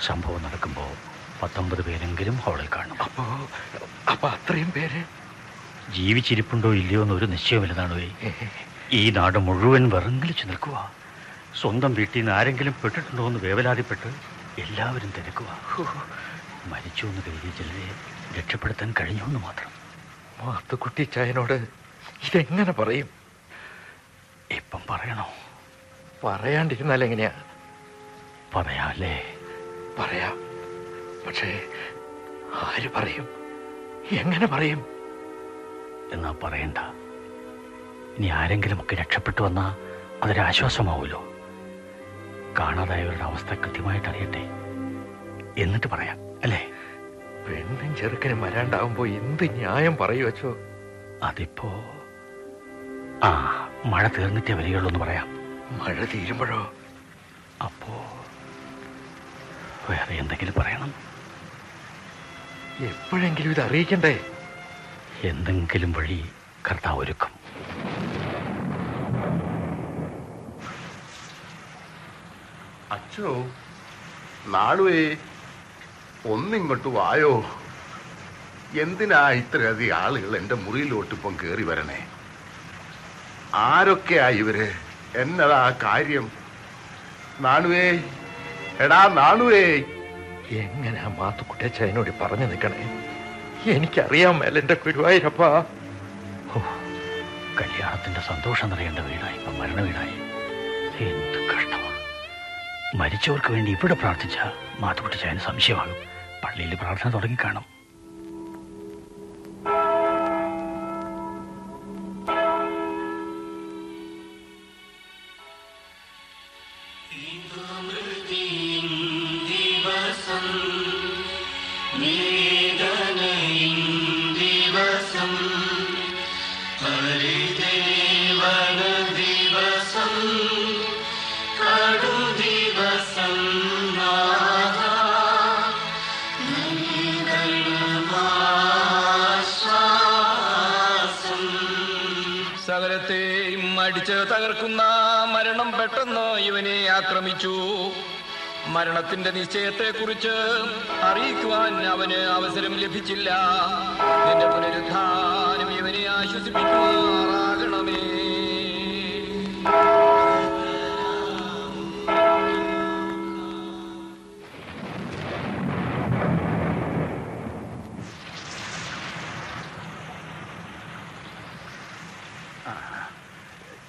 സംഭവം നടക്കുമ്പോൾ പത്തൊമ്പത് പേരെങ്കിലും ഹാളിൽ കാണും അപ്പോ അപ്പൊ അത്രയും പേര്? ജീവിച്ചിരിപ്പുണ്ടോ ഇല്ലയോ എന്നൊരു നിശ്ചയമില്ലെന്നാണ് ഈ നാട് മുഴുവൻ വിറങ്ങലിച്ചു നിൽക്കുക സ്വന്തം വീട്ടിൽ നിന്ന് ആരെങ്കിലും പെട്ടിട്ടുണ്ടോ എന്ന് വേവലാതിപ്പെട്ട് എല്ലാവരും തിരക്കുക മരിച്ചു എന്ന് കരുതി ചിലരെ രക്ഷപ്പെടുത്താൻ കഴിഞ്ഞു എന്ന് മാത്രം മാത്തുക്കുട്ടി ചായനോട് ഇതെങ്ങനെ പറയും? ഇപ്പം പറയണോ? പറയാണ്ടിരുന്നാൽ എങ്ങനെയാ? പറയാല്ലേ? പറയാം. പക്ഷേ ആര് പറയും? എങ്ങനെ പറയും? എന്നാ പറയണ്ട. ഇനി ആരെങ്കിലുമൊക്കെ രക്ഷപ്പെട്ടു വന്നാ അതൊരാശ്വാസമാവുമല്ലോ. കാണാതായവരുടെ അവസ്ഥ കൃത്യമായിട്ട് അറിയട്ടെ. എന്നിട്ട് പറയാം അല്ലേ? പെണ്ണും ചെറുക്കനും വരാണ്ടാവുമ്പോ എന്ത് ന്യായം പറയൂ അച്ചോ? അതിപ്പോ ആ മഴ തീർന്നിട്ടേ വരികയുള്ളൂ എന്ന് പറയാം. മഴ തീരുമ്പോഴോ? അപ്പോ വേറെ എന്തെങ്കിലും പറയണം? എപ്പോഴെങ്കിലും ഇത് അറിയിക്കണ്ടേ? എന്തെങ്കിലും വഴി കർത്താവ് ഒരുക്കും. അച്ചോ നാളുവേ. ഒന്നിങ്ങോട്ട് വായോ? എന്തിനാ ഇത്രയധികം ആളുകൾ എന്റെ മുറിയിലോട്ട് ഇപ്പം കയറി വരണേ? ആരൊക്കെയാ ഇവർ? എന്നതാ കാര്യം? നാണുവേ എടാ നാണുവേ. എങ്ങനെ മാത്തുക്കുട്ടി ചായനോട് പറഞ്ഞു നിൽക്കണേ? എനിക്കറിയാൻ മേല എന്റെ ഗുരുവായൂരപ്പ കല്യാണത്തിന്റെ സന്തോഷം നിറയേണ്ട വീടായി ഇപ്പം മരണ വീടായി. മരിച്ചവർക്ക് വേണ്ടി ഇവിടെ പ്രാർത്ഥിച്ചാൽ മാത്തുക്കുട്ടി ചായന് സംശയമാകും. പള്ളിയിൽ പ്രാർത്ഥന തുടങ്ങിക്കാണും പെട്ടെന്ന് ഇവനെ ആക്രമിച്ചു. മരണത്തിന്റെ നിശ്ചയത്തെക്കുറിച്ച് അറിയിക്കുവാൻ അവന് അവസരം ലഭിച്ചില്ല. നിന്റെ പുനരുദ്ധാനം ഇവനെ ആശ്വസിപ്പിക്കുമാറാകണമേ.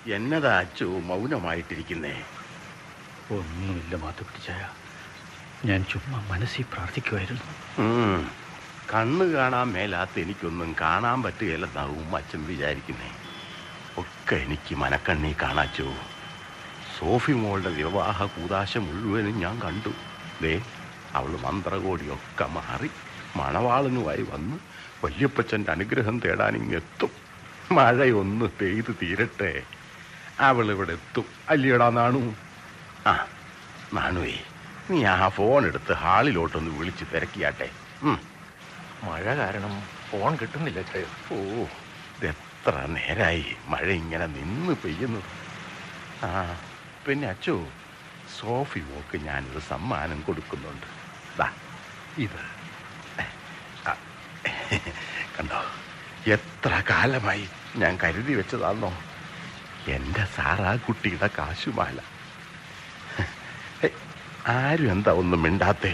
എന്നതാ അച്ചു മൗനമായിട്ടിരിക്കുന്നേ? ഒന്നുമില്ല മാത്തു പിടിച്ചായ ഞാൻ ചുമ്മാ മനസ്സിൽ പ്രാർത്ഥിക്കുമായിരുന്നു കണ്ണു കാണാൻ മേലാത്ത എനിക്കൊന്നും കാണാൻ പറ്റുകയില്ലെന്നാവും അച്ഛൻ വിചാരിക്കുന്നേ. ഒക്കെ എനിക്ക് മനക്കണ്ണി കാണാച്ചു സോഫി മോളുടെ വിവാഹ കൂതാശ മുഴുവനും ഞാൻ കണ്ടു. ദേ അവൾ മന്ത്രകോടിയൊക്കെ മാറി മണവാളനുമായി വന്ന് വല്യപ്പച്ചന്റെ അനുഗ്രഹം തേടാൻ ഇങ്ങെത്തും. മഴയൊന്ന് പെയ്ത് തീരട്ടെ. അവൾ ഇവിടെ എത്തും അല്ലയടാ നാണു? ആ നാണുവേ നീ ആ ഫോൺ എടുത്ത് ഹാളിലോട്ടൊന്ന് വിളിച്ച് തിരക്കിയാട്ടെ. മഴ കാരണം ഫോൺ കിട്ടുന്നില്ല ചേ ഓ ഇതെത്ര നേരായി മഴ ഇങ്ങനെ നിന്ന് പെയ്യുന്നു ആ പിന്നെ അച്ചു സോഫി മോക്ക് ഞാനൊരു സമ്മാനം കൊടുക്കുന്നുണ്ട്. ദാ. ഇത്. കണ്ടോ എത്ര കാലമായി ഞാൻ കരുതി വെച്ചതാന്നോ? എന്റെ സാറാ കുട്ടിയുടെ കാശുമാല ആരും എന്താ ഒന്നും മിണ്ടാത്തേ?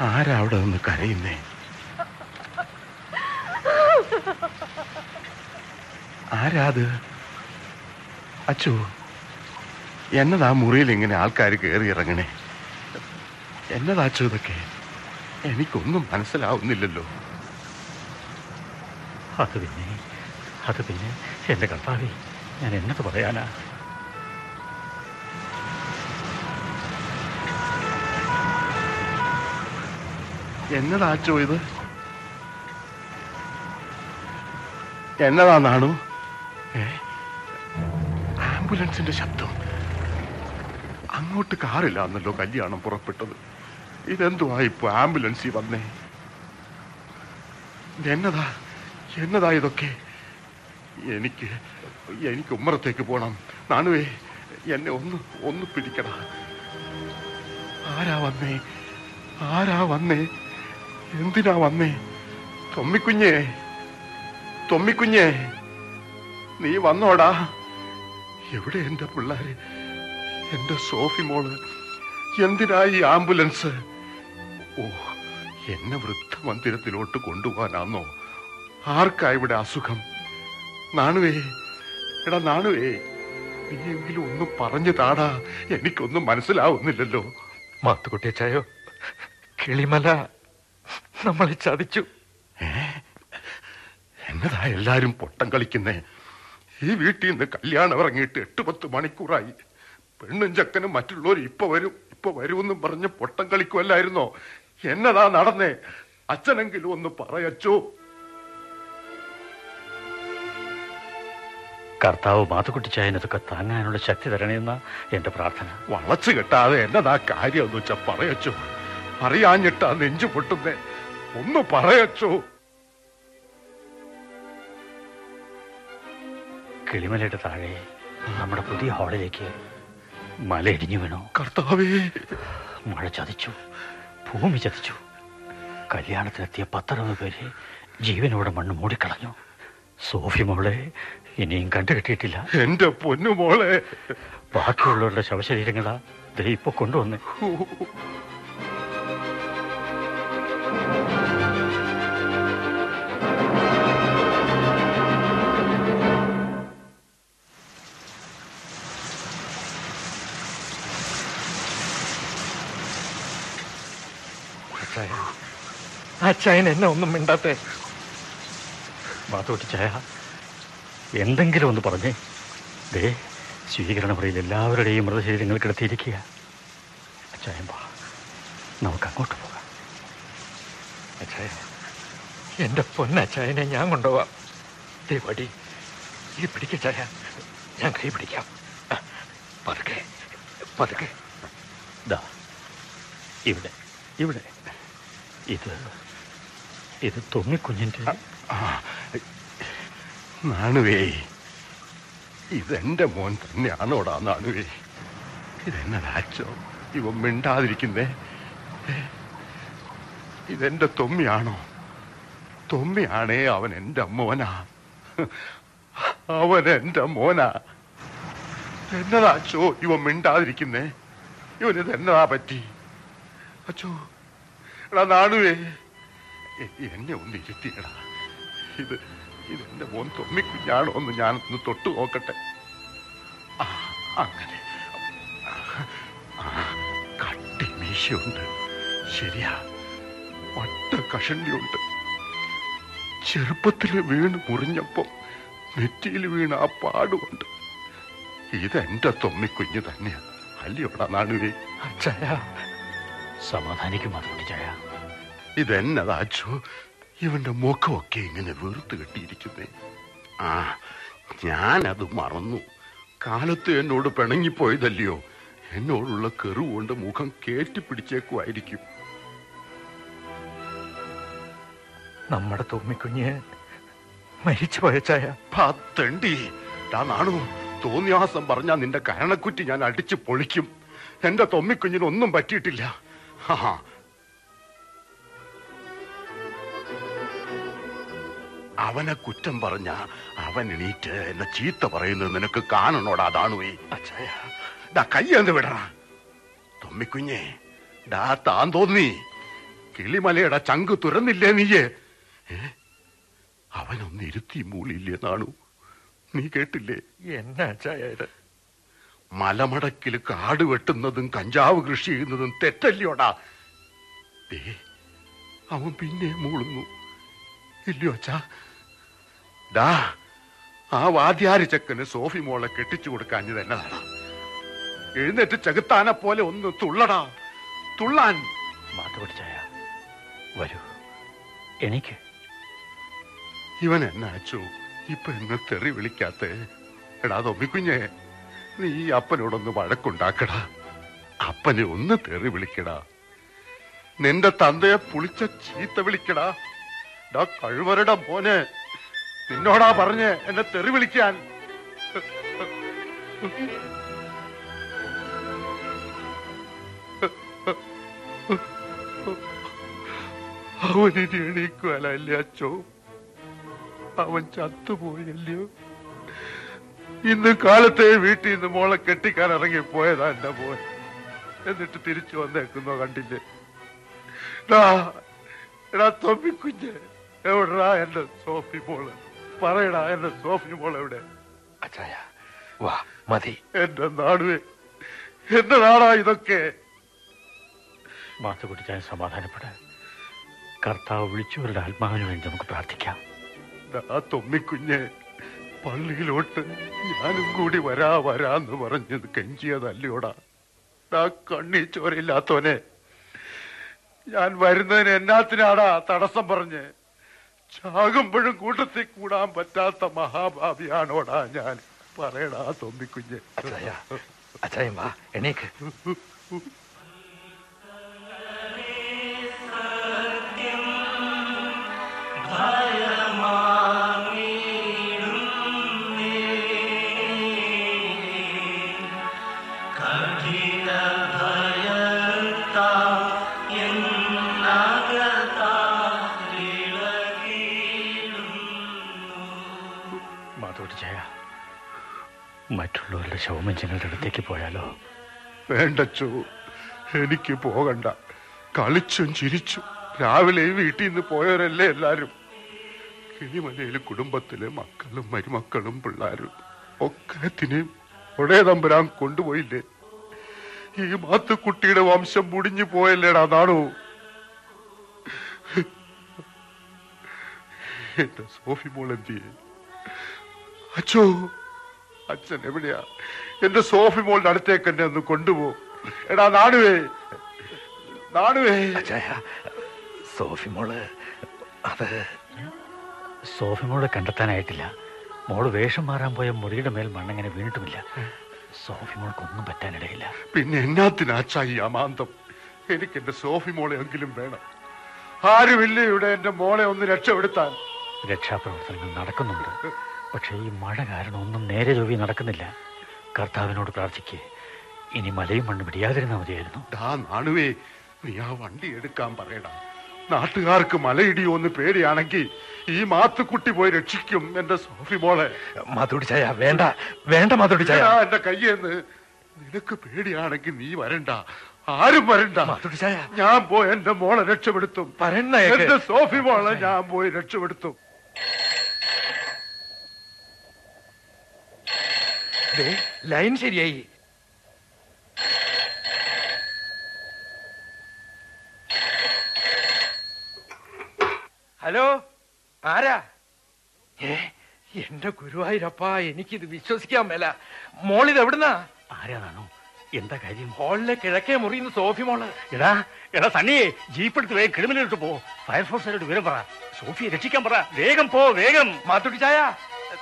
ആരാ അവിടെ ഒന്ന് കരയുന്നേ? ആരാത് അച്ചു എന്നതാ മുറിയിൽ ഇങ്ങനെ ആൾക്കാർ കയറി ഇറങ്ങണേ? എന്നതാ അച്ചു ഇതൊക്കെ? എനിക്കൊന്നും മനസ്സിലാവുന്നില്ലല്ലോ. അത് പിന്നെ അത് പിന്നെ എന്റെ കർത്താവേ ഞാൻ എന്നത് പറയാനാ? എന്നതാ ചോയത് ഇത്? എന്നതാ നാണു? ആംബുലൻസിന്റെ ശബ്ദം. അങ്ങോട്ട് കാറില്ല കാറില്ലാന്നല്ലോ കല്യാണം പുറപ്പെട്ടത്. ഇതെന്തുവാ ഇപ്പൊ ആംബുലൻസിൽ വന്നേ? എന്നതാ? എന്നതാ ഇതൊക്കെ? എനിക്ക് എനിക്ക് ഉമ്മറത്തേക്ക് പോണം. നാണുവേ എന്നെ ഒന്ന് ഒന്ന് പിടിക്കടാ. ആരാ വന്നേ? ആരാ വന്നേ? എന്തിനാ വന്നേ? തൊമ്മിക്കുഞ്ഞേ തൊമ്മിക്കുഞ്ഞേ നീ വന്നോടാ. എവിടെ എന്റെ പിള്ളേര്? എന്റെ സോഫി മോൾ? എന്തിനാ ഈ ആംബുലൻസ്? ഓ എന്നെ വൃദ്ധമന്ദിരത്തിലോട്ട് കൊണ്ടുപോകാനാന്നോ? ആർക്കാ ഇവിടെ അസുഖം? നാണുവേ എടാ നാണുവേ നീയെങ്കിലും ഒന്ന് പറഞ്ഞു താടാ. എനിക്കൊന്നും മനസ്സിലാവുന്നില്ലല്ലോ. മാത്തുക്കുട്ടിയച്ചായോ കിളിമല നമ്മളെ ചതിച്ചു. എന്നതാ എല്ലാരും പൊട്ടം കളിക്കുന്നേ? ഈ വീട്ടിൽ നിന്ന് കല്യാണം ഇറങ്ങിയിട്ട് എട്ട് പത്ത് മണിക്കൂറായി. പെണ്ണും ചക്കനും മറ്റുള്ളവർ ഇപ്പൊ വരും ഇപ്പൊ വരുമെന്നും പറഞ്ഞ് പൊട്ടം കളിക്കുമല്ലായിരുന്നോ എന്നതാ നടന്നേ? അച്ഛനെങ്കിലും ഒന്ന് പറയച്ചു? കർത്താവ് മാത്തുക്കുട്ടിച്ചായനതൊക്കെ താങ്ങാനുള്ള ശക്തി തരണേന്ന എന്റെ പ്രാർത്ഥന. വളച്ചു കെട്ടാതെ എന്നതാ കാര്യം എന്ന് വെച്ചാ പറയച്ചു? അറിയാഞ്ഞിട്ടാ നെഞ്ചു പൊട്ടുന്നേ. ഒന്ന് പറയച്ചു? കിളിമലയുടെ താഴെ നമ്മുടെ പുതിയ ഹാളിലേക്ക് മല ഇടിഞ്ഞു വീണു. കർത്താവേ. മഴ ചതിച്ചു. ഭൂമി ചതിച്ചു. കല്യാണത്തിനെത്തിയ പത്തറുപത് പേര് ജീവനോടെ മണ്ണ് മൂടിക്കളഞ്ഞു. സോഫി മോളെ ഇനിയും കണ്ടുകിട്ടിയിട്ടില്ല. എന്റെ പൊന്നുമോളെ. ബാക്കിയുള്ളവരുടെ ശവശരീരങ്ങളാ ദേ ഇപ്പൊ കൊണ്ടുവന്നേ. അച്ചായൻ എന്നെ ഒന്നും മിണ്ടാത്തേ. മാത്തോട്ടി ചായ. എന്തെങ്കിലും ഒന്ന് പറഞ്ഞേ. ദേ സ്വീകരണ മുറിയിൽ എല്ലാവരുടെയും മൃതശരീരങ്ങൾ കിടത്തിയിരിക്കുക. അച്ചായം വാ. നമുക്ക് അങ്ങോട്ട് പോകാം. അച്ചായ പൊന്ന പൊന്നച്ചായനെ ഞാൻ കൊണ്ടുപോവാം. ദേ വടി. പിടിക്ക ചായ. ഞാൻ കൈ പിടിക്കാം. പതുക്കെ പതുക്കെ. ദാ ഇവിടെ ഇവിടെ. ഇത് ഇത് തൊമ്മിക്കുഞ്ഞിന്റെ നാണുവേ ഇതെന്റെ മോൻ തന്നെയാണോടാ നാണുവേ? ഇതെന്നതാച്ചോ? ഇവൻ മിണ്ടാതിരിക്കുന്നേ? ഇതെന്റെ തൊമ്മിയാണോ? തൊമ്മിയാണേ അവൻ എന്റെ മോനാ. അവൻ എന്റെ മോനാ. എന്നതാച്ചോ ഇവ മിണ്ടാതിരിക്കുന്നേ? ഇവനിത് എന്നതാ പറ്റി? അച്ചോ എടാ നാണുവേ എന്നെ ഒന്ന് ഇരുത്തിയടാ. ഇത് ഇതെന്റെ മോൻ തൊമ്മിക്കുഞ്ഞാണോ ഒന്ന് തൊട്ടു നോക്കട്ടെ. അങ്ങനെ. കട്ടി മീശയുണ്ട് ശരിയാ. ഒറ്റ കഷണ്ടിയുണ്ട്. ചെറുപ്പത്തിൽ വീണ് മുറിഞ്ഞപ്പോ നെറ്റിയിൽ വീണ ആ പാടുമുണ്ട് ഇതെന്റെ തൊമ്മിക്കുഞ്ഞ് തന്നെയാ. അല്ലയോടാ നാണുവേ. സമാധാനിക്കും അതുകൊണ്ട് ചായ ഇതെന്നതാച്ചോ? ഇവന്റെ മുഖമൊക്കെ ഇങ്ങനെ വെറുത്ത് കെട്ടിയിരിക്കുന്നേ. ആ ഞാനത് മറന്നു. കാലത്ത് എന്നോട് പിണങ്ങിപ്പോയതല്ലയോ? എന്നോടുള്ള കെറുകൊണ്ട് മുഖം മുഖം കേറ്റിപ്പിടിച്ചേക്കുമായിരിക്കും. നമ്മുടെ തൊമ്മിക്കുഞ്ഞ് മരിച്ചു പോയ ചായ. പത്തണ്ടി നാണു തോന്നിയാസം പറഞ്ഞാ നിന്റെ കരണക്കുറ്റി ഞാൻ അടിച്ചു പൊളിക്കും. എന്റെ തൊമ്മിക്കുഞ്ഞിനൊന്നും പറ്റിയിട്ടില്ല. ആ അവനെ കുറ്റം പറഞ്ഞ അവൻ എണീറ്റ് എന്നെ ചീത്ത പറയുന്നത് നിനക്ക് കാണണോടാ അതാണുവേ അച്ഛായ ഡാ കയ്യെന്ന് വിടറാ. തൊമ്മിക്കുഞ്ഞേ ഡാ താൻ തോന്നി. കിളിമലയുടെ ചങ്ക് തുരന്നില്ലേ നീയെ? അവനൊന്ന് ഇരുത്തി മൂളില്ലെന്നാണു നാണു? നീ കേട്ടില്ലേ? എന്നാ ഇത്? മലമടക്കിൽ കാട് വെട്ടുന്നതും കഞ്ചാവ് കൃഷി ചെയ്യുന്നതും തെറ്റല്ലോടാ. അവൻ പിന്നെ മൂളുന്നു. ഇല്ലയോ അച്ഛാ? ഡാ ആ വാദ്യാരി ചെക്കന് സോഫി മോളെ കെട്ടിച്ചു കൊടുക്കാഞ്ഞത് എന്നതാണ് എഴുന്നേറ്റ് ചെകുത്താനെ പോലെ ഒന്ന് തുള്ളടാ. തുള്ളാൻ. മാധവടിച്ചായ ചായ വരൂ. എനിക്ക് ഇവൻ എന്നെ അച്ചു ഇപ്പൊ എന്നെ തെറി വിളിക്കാത്ത. എടാ തൊമ്മിക്കുഞ്ഞെ നീ ഈ അപ്പനോടൊന്ന് വഴക്കുണ്ടാക്കടാ. അപ്പനെ ഒന്ന് തെറി വിളിക്കടാ. നിന്റെ തന്തയെ പുളിച്ച ചീത്ത വിളിക്കടാ. ഡാ കഴിവരുടെ മോനെ. നിന്നോടാ പറഞ്ഞ് എന്നെ തെറി വിളിക്കാൻ. അവനിനി എണീക്കുവല്ലേ അച്ചോ അവൻ ചത്തുപോയല്ലയോ? ഇന്ന് കാലത്തെ വീട്ടിൽ നിന്ന് മോളെ കെട്ടിക്കാൻ ഇറങ്ങി പോയതാ എന്റെ മോൻ. എന്നിട്ട് തിരിച്ചു വന്നേക്കുന്നോ കണ്ടില്ലേ? എടാ തൊമ്മിക്കുഞ്ഞ് എവിടാ എന്റെ സോഫി മോൾ? പറയടാ എന്റെ സോഫി മോൾ എവിടെ? അച്ചായ വാ മതി. എന്റെ നാടുവേ എന്റെ നാടാ ഇതൊക്കെ. മാത്തുകുട്ടി ചായ സമാധാനപ്പെടാൻ കർത്താവ് വിളിച്ചവരുടെ ആത്മാവിന് വേണ്ടി നമുക്ക് പ്രാർത്ഥിക്കാം. ആ തൊമ്മിക്കുഞ്ഞ് പള്ളിയിലോട്ട് ഞാനും കൂടി വരാ വരാന്ന് പറഞ്ഞത് കെഞ്ചിയതല്ലയോടാ ആ കണ്ണി ചോരയില്ലാത്തവനെ ഞാൻ വരുന്നതിന് എന്നാത്തിനാടാ തടസ്സം പറഞ്ഞ്. ചാകുമ്പോഴും കൂട്ടത്തിൽ കൂടാൻ പറ്റാത്ത മഹാഭാവിയാണോടാ ഞാൻ. പറയടാ തൊമ്പിക്കുഞ്ഞ് അച്ചായം വാ എണീക്ക്. കഠിന മറ്റുള്ളവരുടെ ശവമഞ്ചങ്ങളുടെ അടുത്തേക്ക് പോയാലോ? വേണ്ടച്ചു എനിക്ക് പോകണ്ട. കളിച്ചും ചിരിച്ചും രാവിലെ വീട്ടിൽ നിന്ന് പോയവരല്ലേ എല്ലാരും? കിളിമലയിലെ കുടുംബത്തിലെ മക്കളും മരുമക്കളും പിള്ളാരും ഒക്കത്തിനെയും ഒടേ തമ്പുരാൻ കൊണ്ടുപോയില്ലേ? ഈ മാത്തുക്കുട്ടിയുടെ വംശം മുടിഞ്ഞു പോയല്ലേടാ നാണു? എന്റെ സോഫി മോൾ എന്തിയെ അച്ചോ. അച്ഛൻ എവിടെയാ? എന്റെ സോഫി മോളുടെ അടുത്തേക്ക് എന്നെ ഒന്ന് കൊണ്ടുപോ. എടാ നാടുവേ നാടുവേ അച്ചായ സോഫി മോൾ അത് സോഫി മോളെ കണ്ടെത്താനായിട്ടില്ല. മോൾ വേഷം മാറാൻ പോയ മുറിയുടെ മേൽ മണ്ണങ്ങനെ വീണിട്ടുമില്ല. സോഫി മോൾക്കൊന്നും പറ്റാനിടയില്ല. പിന്നെ എന്നാത്തിനാച്ചാ ഈ അമാന്തം? എനിക്ക് എന്റെ സോഫി മോളെ എങ്കിലും വേണം. ആരുമില്ല ഇവിടെ എന്റെ മോളെ ഒന്ന് രക്ഷപ്പെടുത്താൻ? രക്ഷാപ്രവർത്തനങ്ങൾ നടക്കുന്നുണ്ട്. പക്ഷേ ഈ മഴ കാരണം ഒന്നും നേരെ ചൊവ്വി നടക്കുന്നില്ല. കർത്താവിനോട് പ്രാർത്ഥിക്കേ. ഇനി മലയും മണ്ണും പിടിയാതിരുന്നാൽ മതിയായിരുന്നു. ഡാ നാണുവേ നീ ആ വണ്ടി എടുക്കാൻ പറയടാ. നാട്ടുകാർക്ക് മലയിടിയോ എന്ന് പേടിയാണെങ്കിൽ ഈ മാത്തുക്കുട്ടി പോയി രക്ഷിക്കും എന്റെ സോഫി മോളെ. മാതോടി ചായ വേണ്ട വേണ്ട മാതോടി ചായ. എന്റെ കയ്യെന്ന്. നിനക്ക് പേടിയാണെങ്കിൽ നീ വരണ്ട. ആരും വരണ്ട. ഞാൻ പോയി എന്റെ മോളെ രക്ഷപ്പെടുത്തും. എന്റെ സോഫി മോളെ ഞാൻ പോയി രക്ഷപ്പെടുത്തും. ലൈൻ ശരിയായി. ഹലോ ആരാ? ഏ എന്റെ ഗുരുവായൂരപ്പ എനിക്കിത് വിശ്വസിക്കാൻ മേല. മോളിത് എവിടുന്നാ? ആരാണോ എന്താ കാര്യം? ഹോളിലെ കിഴക്കേ മുറിയുന്ന സോഫി മോൾ. എടാ എടാ സണ്ണിയെ ജീപ്പ് എടുത്ത് വേഗം ക്രിമിനലിട്ട് പോ. ഫയർഫോഴ്സുകാരോട് വിവരം പറ. സോഫിയെ രക്ഷിക്കാൻ പറ. വേഗം പോ വേഗം. മാത്തുട്ടി ചായ.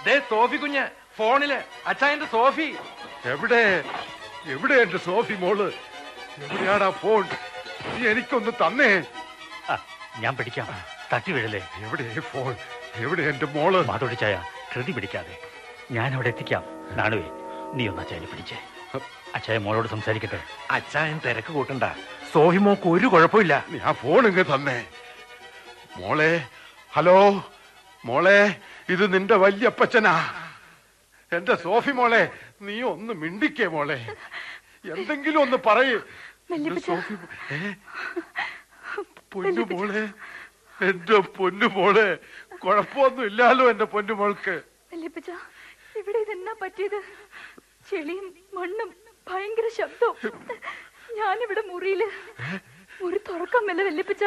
ദേ സോഫി കുഞ്ഞ്. ഫോണിൽ. അച്ചായന്റെ സോഫി. എവിടെ? എവിടെ എന്റെ സോഫി മോൾ? എവിടെയാടാ ഫോൺ? നീ എനിക്കൊന്ന് തന്നേ. ഞാൻ പിടിക്കാം. തട്ടി വീഴലേ എവിടെ ഫോൺ? എവിടെ എന്റെ മോൾ? മാതൊടിച്ചായ ധൃതി പിടിക്കാതെ. ഞാൻ അവിടെ എത്തിക്കാം. നാണുവേ നീ ഒന്ന് അച്ചായനെ പിടിച്ചേ. അച്ചായ മോളോട് സംസാരിക്കട്ടെ? അച്ചായൻ തിരക്ക് കൂട്ടണ്ട. സോഫി മോക്ക് ഒരു കുഴപ്പമില്ല. ഞാൻ ആ ഫോൺ ഇങ്ങ് തന്നേ. മോളെ ഹലോ? മോളെ ഇത് നിന്റെ വല്യപ്പച്ചനാ. എന്റെ സോഫി മോളെ നീ ഒന്ന് മിണ്ടിക്കേ മോളെ. എന്തെങ്കിലും ഒന്ന് പറയ്. എന്റെ സോഫി കൊഴപ്പൊന്നും പൊന്നു മോളെ എന്റെ പൊന്നു മോളെ. കുഴപ്പമൊന്നും ഇല്ലാലോ എന്റെ പൊന്നു മോൾക്ക്. വല്യപ്പച്ച ഇവിടെ ഇതെന്നാ പറ്റിയത്? ചെളിയും മണ്ണും ഭയങ്കര ശബ്ദവും. ഞാനിവിടെ മുറിയിൽ. മുറി തുറക്കാൻ മെല്ലെ വെല്ലിപ്പിച്ച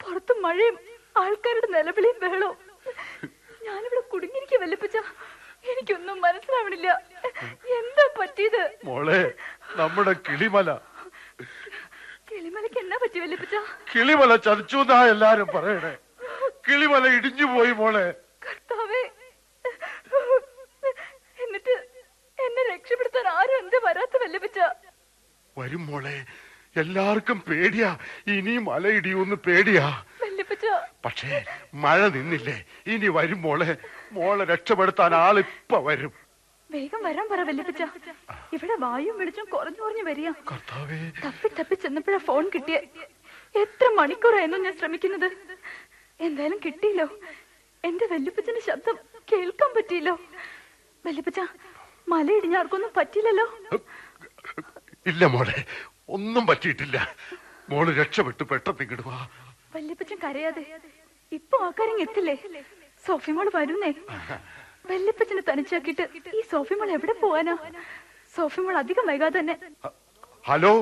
പുറത്ത് മഴയും ആൾക്കാരുടെ നിലവിളിയും ബഹളവും. ഞാനിവിടെ കുടുങ്ങിയിരിക്കും വല്യപ്പച്ച എനിക്കൊന്നും മനസ്സിലാവണില്ല. എന്താ പറ്റിയത്? മോളെ നമ്മുടെ കിളിമല. കിളിമലക്ക് എന്നാ പറ്റി വല്യപ്പച്ച? കിളിമല ചതിച്ചു എന്നാ എല്ലാരും പറയണേ. കിളിമല ഇടിഞ്ഞു പോയി മോളെ. കർത്താവേ എന്നിട്ട് എന്നെ രക്ഷപ്പെടുത്താൻ ആരും എന്ത് വരാത്ത വല്യപ്പച്ച. വരും മോളെ. എല്ലാവർക്കും പേടിയാ. ഇനി മല ഇടിയൂന്ന് പേടിയാ. പക്ഷേ മഴ നിന്നില്ലേ. ഇനി വരും മോളെ. മോളെ രക്ഷപ്പെടുത്താൻ ആളിപ്പ വരും. വേഗം വരാൻ പറ വല്ലിപ്പിച്ച ഇവിടെ വായും വെളിച്ചം കുറഞ്ഞു കുറഞ്ഞു വരിക. തപ്പി തപ്പി ചെന്നപ്പോഴാ ഫോൺ കിട്ടിയ. എത്ര മണിക്കൂറായിരുന്നു ഞാൻ ശ്രമിക്കുന്നത്? എന്തായാലും കിട്ടിയില്ലോ. എന്റെ വല്യപ്പച്ചന്റെ ശബ്ദം കേൾക്കാൻ പറ്റിയില്ലോ. വല്യപ്പച്ച മലയിടിഞ്ഞാർക്കൊന്നും പറ്റില്ലല്ലോ ഇല്ല മോളെ ഒന്നും പറ്റിയിട്ടില്ല. മോൾ രക്ഷപ്പെട്ടു പെട്ടെന്ന് ഇങ്ങോട്ട് വാ. വല്യപ്പച്ചൻ കരയാതെ ഇപ്പൊ ആക്കാരിങ് എത്തില്ലേ? സോഫിമോൾ വരുന്നേ. വല്യപ്പച്ചനെ തനിച്ചാക്കിട്ട് ഈ സോഫിമോൾ എവിടെ പോവാനാ? സോഫിമോൾ അധികം വൈകാതെ തന്നെ. ഹലോ?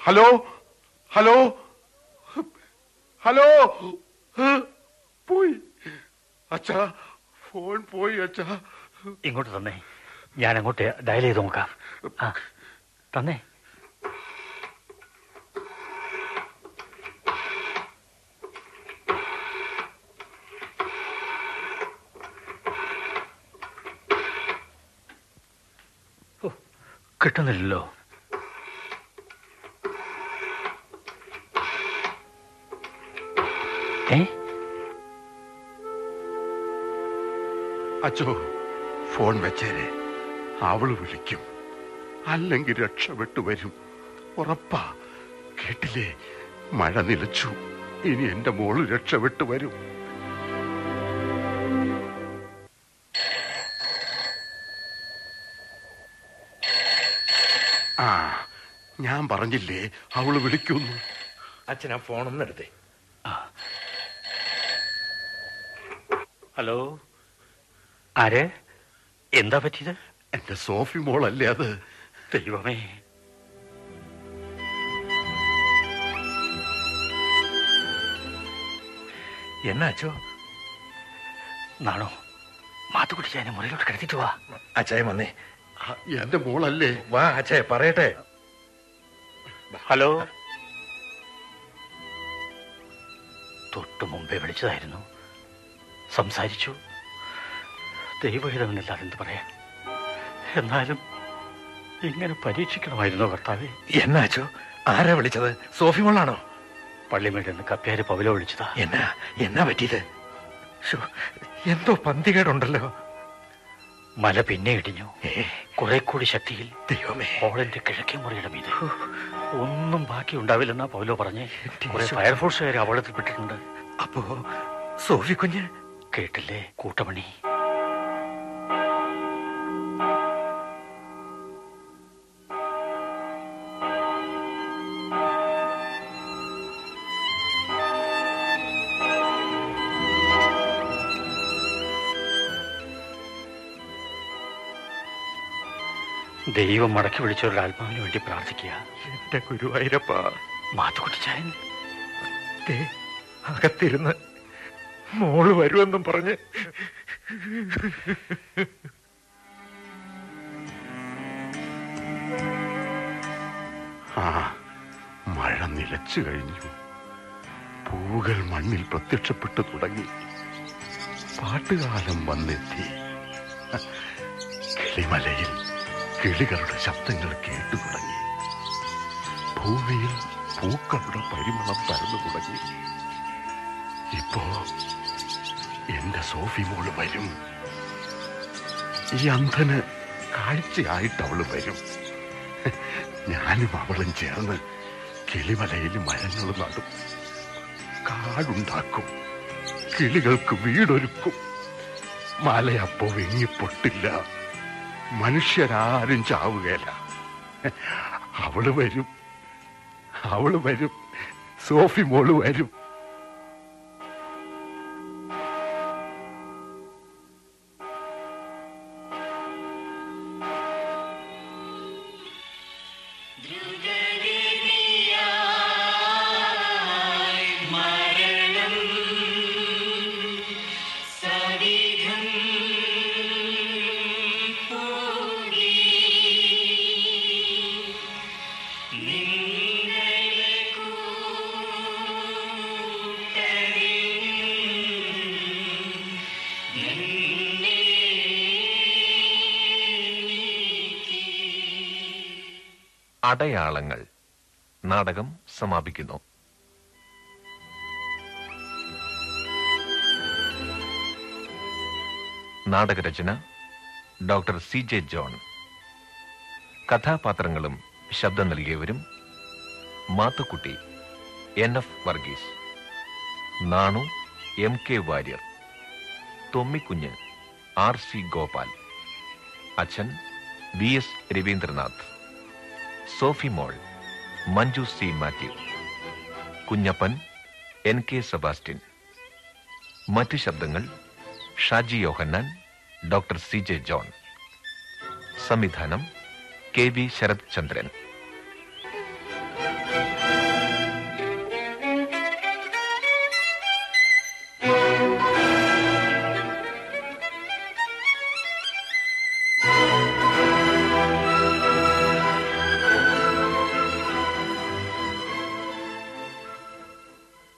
ഹലോ? ഹലോ? ഹലോ? പോയി. അച്ഛാ ഫോൺ പോയി അച്ഛാ. ഇങ്ങോട്ട് തന്നെ. ഞാൻ അങ്ങോട്ട് ഡയൽ ചെയ്ത് നോക്കാം. ആ തന്നെ. കിട്ടുന്നില്ലല്ലോ. ഏ? അച്ചോ ഫോൺ വെച്ചേരെ. അവൾ വിളിക്കും. അല്ലെങ്കിൽ രക്ഷപ്പെട്ടു വരും. ഉറപ്പാ. കേട്ടില്ലേ? മഴ നിലച്ചു. ഇനി എന്റെ മോൾ രക്ഷപ്പെട്ടു വരും. ആ ഞാൻ പറഞ്ഞില്ലേ അവൾ വിളിക്കുന്നു. അച്ഛൻ ആ ഫോണൊന്നും എടുത്തേ. ഹലോ? ആര്? എന്താ പറ്റിയത്? എന്റെ സോഫി മോളല്ലേ അത്. ദൈവമേ. എന്നാ അച്ഛോ? നാണോ? മാത്തുക്കുട്ടി ഞാൻ മുറിയിലോട്ട് കിടത്തിട്ട് പോവാ വന്നേ. എന്റെ മോളല്ലേ? വാ അച്ഛേ പറയട്ടെ. ഹലോ? തൊട്ടു മുമ്പേ വിളിച്ചതായിരുന്നു. സംസാരിച്ചു. ദൈവഹിതമെന്നില്ലാതെ എന്ത് പറയാൻ? എന്നാലും ഇങ്ങനെ പരീക്ഷിക്കണമായിരുന്നു കർത്താവേ എന്നാ അച്ചോ ആരാ വിളിച്ചത്? സോഫി മോളാണോ? പള്ളിമേട് നിന്ന് കപ്പ്യാര് പവലോ വിളിച്ചതാ. എന്നാ എന്നാ പറ്റിയത്? എന്തോ പന്തികേടുണ്ടല്ലോ. മല പിന്നെ ഇടിഞ്ഞു. കുറെ കൂടി ശക്തിയിൽ ദൈവമേ. ഹോളിന്റെ കിഴക്കേ മുറിയുടെ മീത്. ഒന്നും ബാക്കി ഉണ്ടാവില്ലെന്നാ പൗലോ പറഞ്ഞേ. കുറെ ഫയർഫോഴ്സുകാർ അപകടത്തിൽപ്പെട്ടിട്ടുണ്ട് അപ്പോ സോഫി കുഞ്ഞ്? കേട്ടില്ലേ കൂട്ടമണി? ദൈവം മടക്കി വിളിച്ചൊരു ആത്മാവിന് വേണ്ടി പ്രാർത്ഥിക്കുക. എന്റെ ഗുരുവായൂരപ്പ. മാത്തുക്കുട്ടിച്ചായൻ അകത്തിരുന്ന് മോൾ വരുമെന്നും പറഞ്ഞ്. ആ മഴ നിലച്ചു കഴിഞ്ഞു. പൂകൾ മണ്ണിൽ പ്രത്യക്ഷപ്പെട്ടു തുടങ്ങി. പാട്ടുകാലം വന്നെത്തി. കിളിമലയിൽ കിളികളുടെ ശബ്ദങ്ങൾ കേട്ടു തുടങ്ങി. ഭൂമിയിൽ പൂക്കളുടെ പരിമളം പരന്നു തുടങ്ങി. ഇപ്പോ എന്റെ സോഫി മോൾ വരും. ഈ അന്ധന് കാഴ്ചയായിട്ട് അവൾ വരും. ഞാനും അവളും ചേർന്ന് കിളിമലയിൽ മരങ്ങൾ നടും. കാടുണ്ടാക്കും. കിളികൾക്ക് വീടൊരുക്കും. മലയപ്പോ വെങ്ങിപ്പൊട്ടില്ല. മനുഷ്യരാരും ചാവുകയില്ല. അവൾ വരും. അവൾ വരും. സോഫി മോൾ വരും. അടയാളങ്ങൾ. നാടകം സമാപിക്കുന്നു. നാടകരചന ഡോക്ടർ സി ജെ ജോൺ. കഥാപാത്രങ്ങളും ശബ്ദം നൽകിയവരും Mathukutty N F Varghese Nanu M K Warrier Thommikunju R C Gopal അച്ഛൻ വി എസ് രവീന്ദ്രനാഥ്. സോഫി മോൾ Manju C Mathew Kunjappan N K Sebastian. മറ്റ് ശബ്ദങ്ങൾ Shaji Yohannan doctor C J John. സംവിധാനം K V Sarath ചന്ദ്രൻ